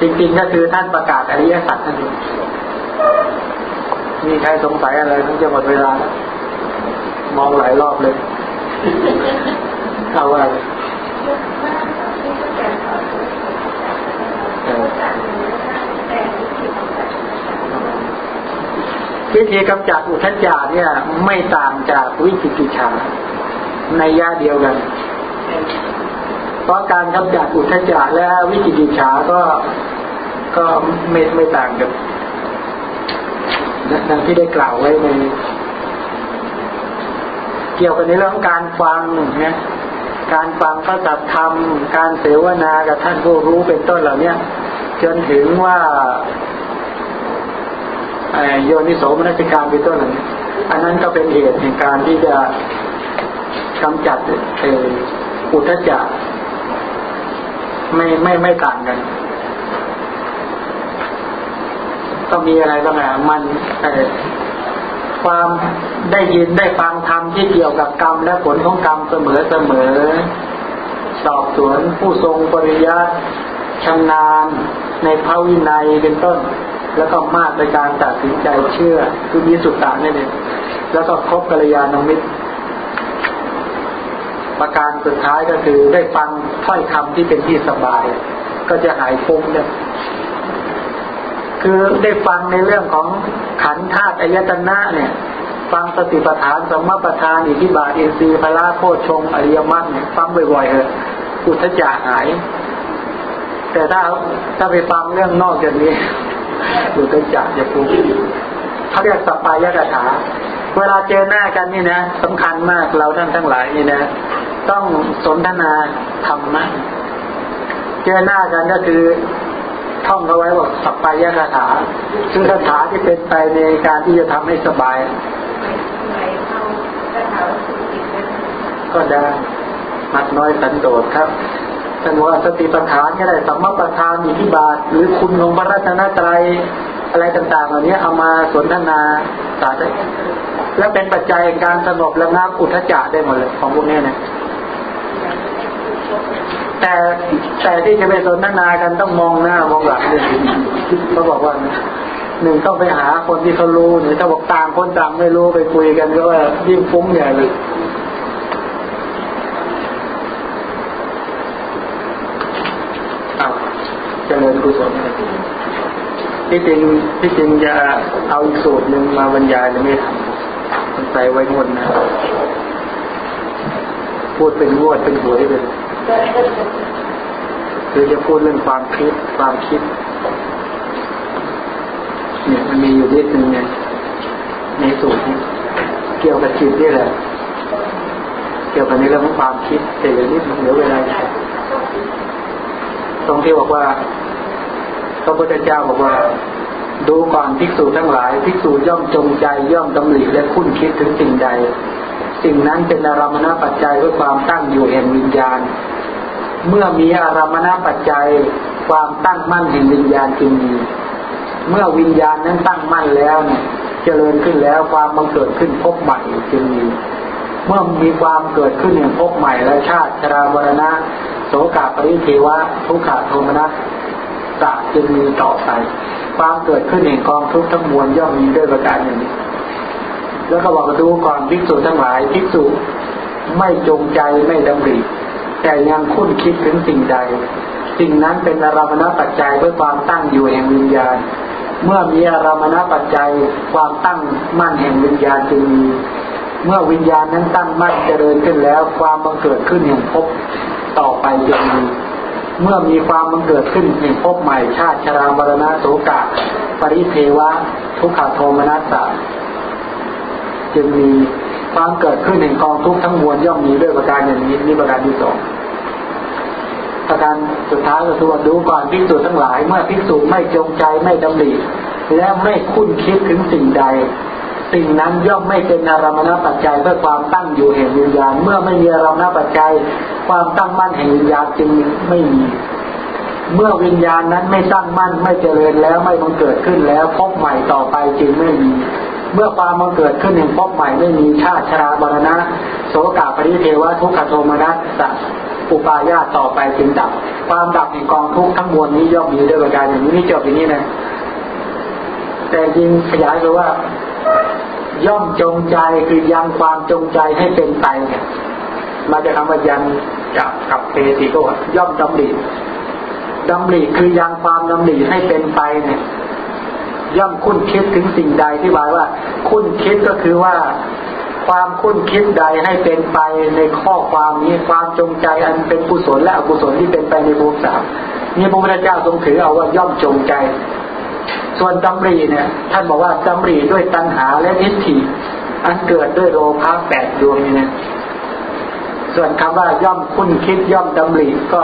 จริงๆก็คือท่านประกาศอริยสัจท่านมีใครสงสัยอะไรทั้งจะหมดเวลา มองหลายรอบเลยเอาว่าวิธีกำจัดอุทจจาเนี่ย ไม่ต่างจากวิจิกิจฉาในยาเดียวกัน เพราะการกำจัดอุทจจาและวิจิกิจฉาก็ก็ไม่ไม่ต่างกันดังที่ได้กล่าวไว้ใน เกี่ยวกับในเรื่องการฟังนี่ยการฟังพระสัทธรรม การเสวนากับท่านผู้รู้เป็นต้นเหล่านี้จนถึงว่าโยนิโสมนัสิการเป็นต้นเหล่านี้อันนั้นก็เป็นเหตุในการที่จะกำจัดอุทจักไม่ไม่ไม่ต่างกันก็มีอะไรบ้างอะมัน ความได้ยินได้ฟังธรรมที่เกี่ยวกับกรรมและผลของกรรมเสมอเสมอ สอบสวนผู้ทรงปริยัติชำนาญในพระวินัยเป็นต้น แล้วก็มากในการตัดสินใจเชื่อคือมีสุตตะนี่เองแล้วก็คบกัลยาณมิตร ประการสุดท้ายก็คือได้ฟังถ้อยคำที่เป็นที่สบาย ก็จะหายฟุ้งเนี่ย คือได้ฟังในเรื่องของขันธาตุอายตนะเนี่ย ฟังสติปัฏฐานสมปัฏฐานอิทธิบาทอินทรีย์พละโพชงอริยมรรคเนี่ยฟังบ่อยๆเลยอุทจาหาย แต่ถ้าถ้าไปฟังเรื่องนอกจากนี้อุทจาจะฟุ้งเขาเรียกสปายกถา เวลาเจอหน้ากันนี่นะสำคัญมากเราท่านทั้งหลายนี่นะ ต้องสนทนาธรรมะเจอหน้ากันก็คือ ท่องเอาไว้ว่าสัพพายคาถาคือคาถาที่เป็นไปในการที่จะทำให้สบาย ก็ได้มัดน้อยสันโดษครับท่านว่าสติปัฏฐานก็ได้สัมมาปัฏฐานอิทธิบาท หรือคุณของพระรัตนตรัยอะไรต่างๆเหล่านี้เอามาสนทนาสาธและเป็นปัจจัยการสงบระงับอุทจารได้หมดเลยของพวกนี้นะ แต่แต่ที่จะไปสนทนากันต้องมองหน้ามองหลังเลยเขาบอกว่าหนึ่งต้องไปหาคนที่เขารู้หรือถ้าบอกต่างคนต่างไม่รู้ไปคุยกันก็ว่ายิ่งฟุ้งใหญ่เลยเอาเจริญกุศลที่จริงที่จริงจะเอาอีกสูตรหนึ่งมาบรรยายจะไม่ทำมันใส่ไว้งดนะพูดเป็นงวดเป็นหวยเลย คือจะพูดเรื่องความคิดความคิด เนี่ยมันมีอยู่นิดนึงเนี่ยในสูตรเกี่ยวกับจิตนี่แหละ เกี่ยวกับในเรื่องของความคิดแต่อย่างนี้มันเหลือเวลาตรงที่บอกว่าพระพุทธเจ้าบอกว่า ดูก่อนภิกษุทั้งหลายภิกษุย่อมจงใจย่อมดำริและคุ้นคิดถึงสิ่งใด สิ่งนั้นเป็นอารมณปัจจัยเพื่อความตั้งอยู่แห่งวิญญาณ เมื่อมีอารมณปัจจัย ความตั้งมั่นแห่งวิญญาณจึงมี เมื่อวิญญาณนั้นตั้งมั่นแล้วเนี่ยเจริญขึ้นแล้วความบังเกิดขึ้นพบใหม่จึงมี เมื่อมีความเกิดขึ้นแห่งพบใหม่และชาติชรามรณะโสกาปริเทวะทุกขโทมนะจะจึงมีต่อไป ความเกิดขึ้นแห่งกองทุกข์ทั้งมวลย่อมมีด้วยประการอย่งนี้แล้วก็บอกดูก่อนภิกษุทั้งหลายภิกษุไม่จงใจไม่ดำริ แต่ยังคุ้นคิดถึงสิ่งใด สิ่งนั้นเป็นอารมณปัจจัยเพื่อความตั้งอยู่แห่งวิญญาณ เมื่อมีอารมณปัจจัยความตั้งมั่นแห่งวิญญาณจึงมี เมื่อวิญญาณนั้นตั้งมั่นเจริญขึ้นแล้ว ความบังเกิดขึ้นแห่งภพต่อไปจึงมีเมื่อมีความบังเกิดขึ้นแห่งภพใหม่ชาติชรามรณะโสกะปริเทวะ ทุกขโทมนัสสะจึงมี ความเกิดขึ้นแห่งกองทุกข์ทั้งมวลย่อมมีด้วยประการอย่างนี้นี่ประการที่สองประการสุดท้ายก็คือว่าดูก่อนพิสูจทั้งหลาย เมื่อพิสูจไม่จงใจไม่ดำริและไม่คุ้นคิดถึงสิ่งใด สิ่งนั้นย่อมไม่เป็นอารมณปัจจัยเพื่อความตั้งอยู่แห่งวิญญาณ เมื่อไม่มีอารมณปัจจัย ความตั้งมั่นแห่งวิญญาณจึงไม่มี เมื่อวิญญาณนั้นไม่ตั้งมั่นไม่เจริญแล้วไม่บังเกิดขึ้นแล้วพบใหม่ต่อไปจึงไม่มี เมื่อความมันเกิดขึ้นแห่งพบใหม่ไม่มีชาติชราบรณะ โสกาปริเทวะทุกขโทมนัสสัอุปายาต่อไปจึงดับ ความดับแห่งกองทุกทั้งมวลนี้ย่อมมีด้วยประการอย่างนี้นี่จบอย่างนี้นะแต่ยิงขยายไปว่า ย่อมจงใจคือยังความจงใจให้เป็นไปมาจะคำว่ายันจับกับเพติโกย่อมดำริดำริคือยังความดำริให้เป็นไปเนี่ย ย่อมคุ้นคิดถึงสิ่งใดที่หมายว่า คุ้นคิดก็คือว่า ความคุ้นคิดใดให้เป็นไปในข้อความนี้ความจงใจอันเป็นกุศลและอกุศลที่เป็นไปในภูมิสามนี่พระพุทธเจ้าทรงถือเอาว่าย่อมจงใจ ส่วนดำรีเนี่ย ท่านบอกว่าดำรีด้วยตัณหาและทิฏฐิอันเกิดด้วยโลภะแปดดวงนี่นะส่วนคำว่าย่อมคุ้นคิดย่อมดำริก็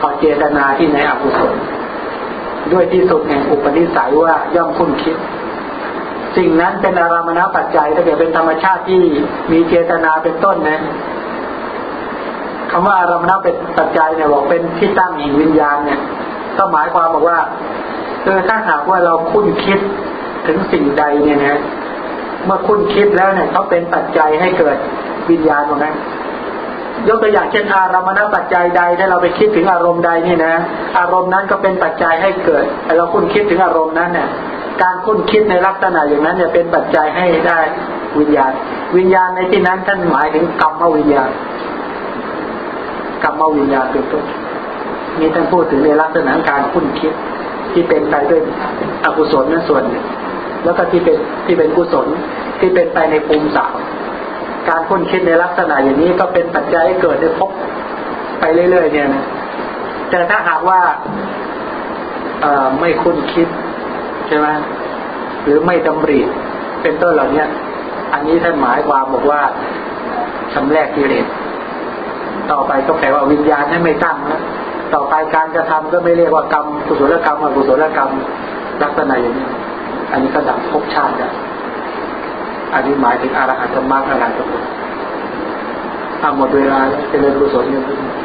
เอาเจตนาที่ในอกุศล ด้วยที่สุดแห่งอุปนิสัยว่าย่อมคุ้นคิด สิ่งนั้นเป็นอารามณปัจจัยถ้าเกิดเป็นธรรมชาติที่มีเจตนาเป็นต้นนะคำว่าอารามณเป็นปัจจัยเนี่ยบอกเป็นที่ตั้งแห่งวิญญาณเนี่ยก็หมายความบอกว่าเออถ้าหากว่าเราคุ้นคิดถึงสิ่งใดเนี่ยนะเมื่อคุ้นคิดแล้วเนี่ยเขาเป็นปัจจัยให้เกิดวิญญาณหมดไหม ยกตัวอย่างเช่น อารมณปัจจัยใดถ้าเราไปคิดถึงอารมณ์ใดนี่นะ อารมณ์นั้นก็เป็นปัจจัยให้เกิดแต่เราคุ้นคิดถึงอารมณ์นั้นเนี่ยการคุ้นคิดในลักษณะอย่างนั้นเนี่ยเป็นปัจจัยให้ได้วิญญาณ วิญญาณในที่นั้นท่านหมายถึงกรรมวิญญาณกรรมวิญญาณเป็นต้นนี่ท่านพูดถึงในลักษณะการคุ้นคิดที่เป็นไปด้วยอกุศลนั่นส่วนหนึ่งแล้วก็ที่เป็นที่เป็นกุศลที่เป็นไปในภูมิสาม การคุ้นคิดในลักษณะอย่างนี้ก็เป็นปัจจัยให้เกิดได้พบไปเรื่อยๆ เนี่ยนะแต่ถ้าหากว่าเอไม่คุ้นคิดใช่ไหมหรือไม่ดำริเป็นต้นเหล่านี้อันนี้ท่านหมายความบอกว่าชำแรกกิเลสต่อไปก็แปลว่าวิญญาณให้ไม่ตั้งแล้วต่อไปการกระทำก็ไม่เรียกว่ากรรมกุศลกรรมอกุศลกรรมลักษณะอย่างนี้ อันนี้ก็ดับภพชาติได้ อันนี้หมายถึงอรหัตมรรคอรหัตผลถ้าหมดเวลาแล้วเจริญกุศลยังไม่หมด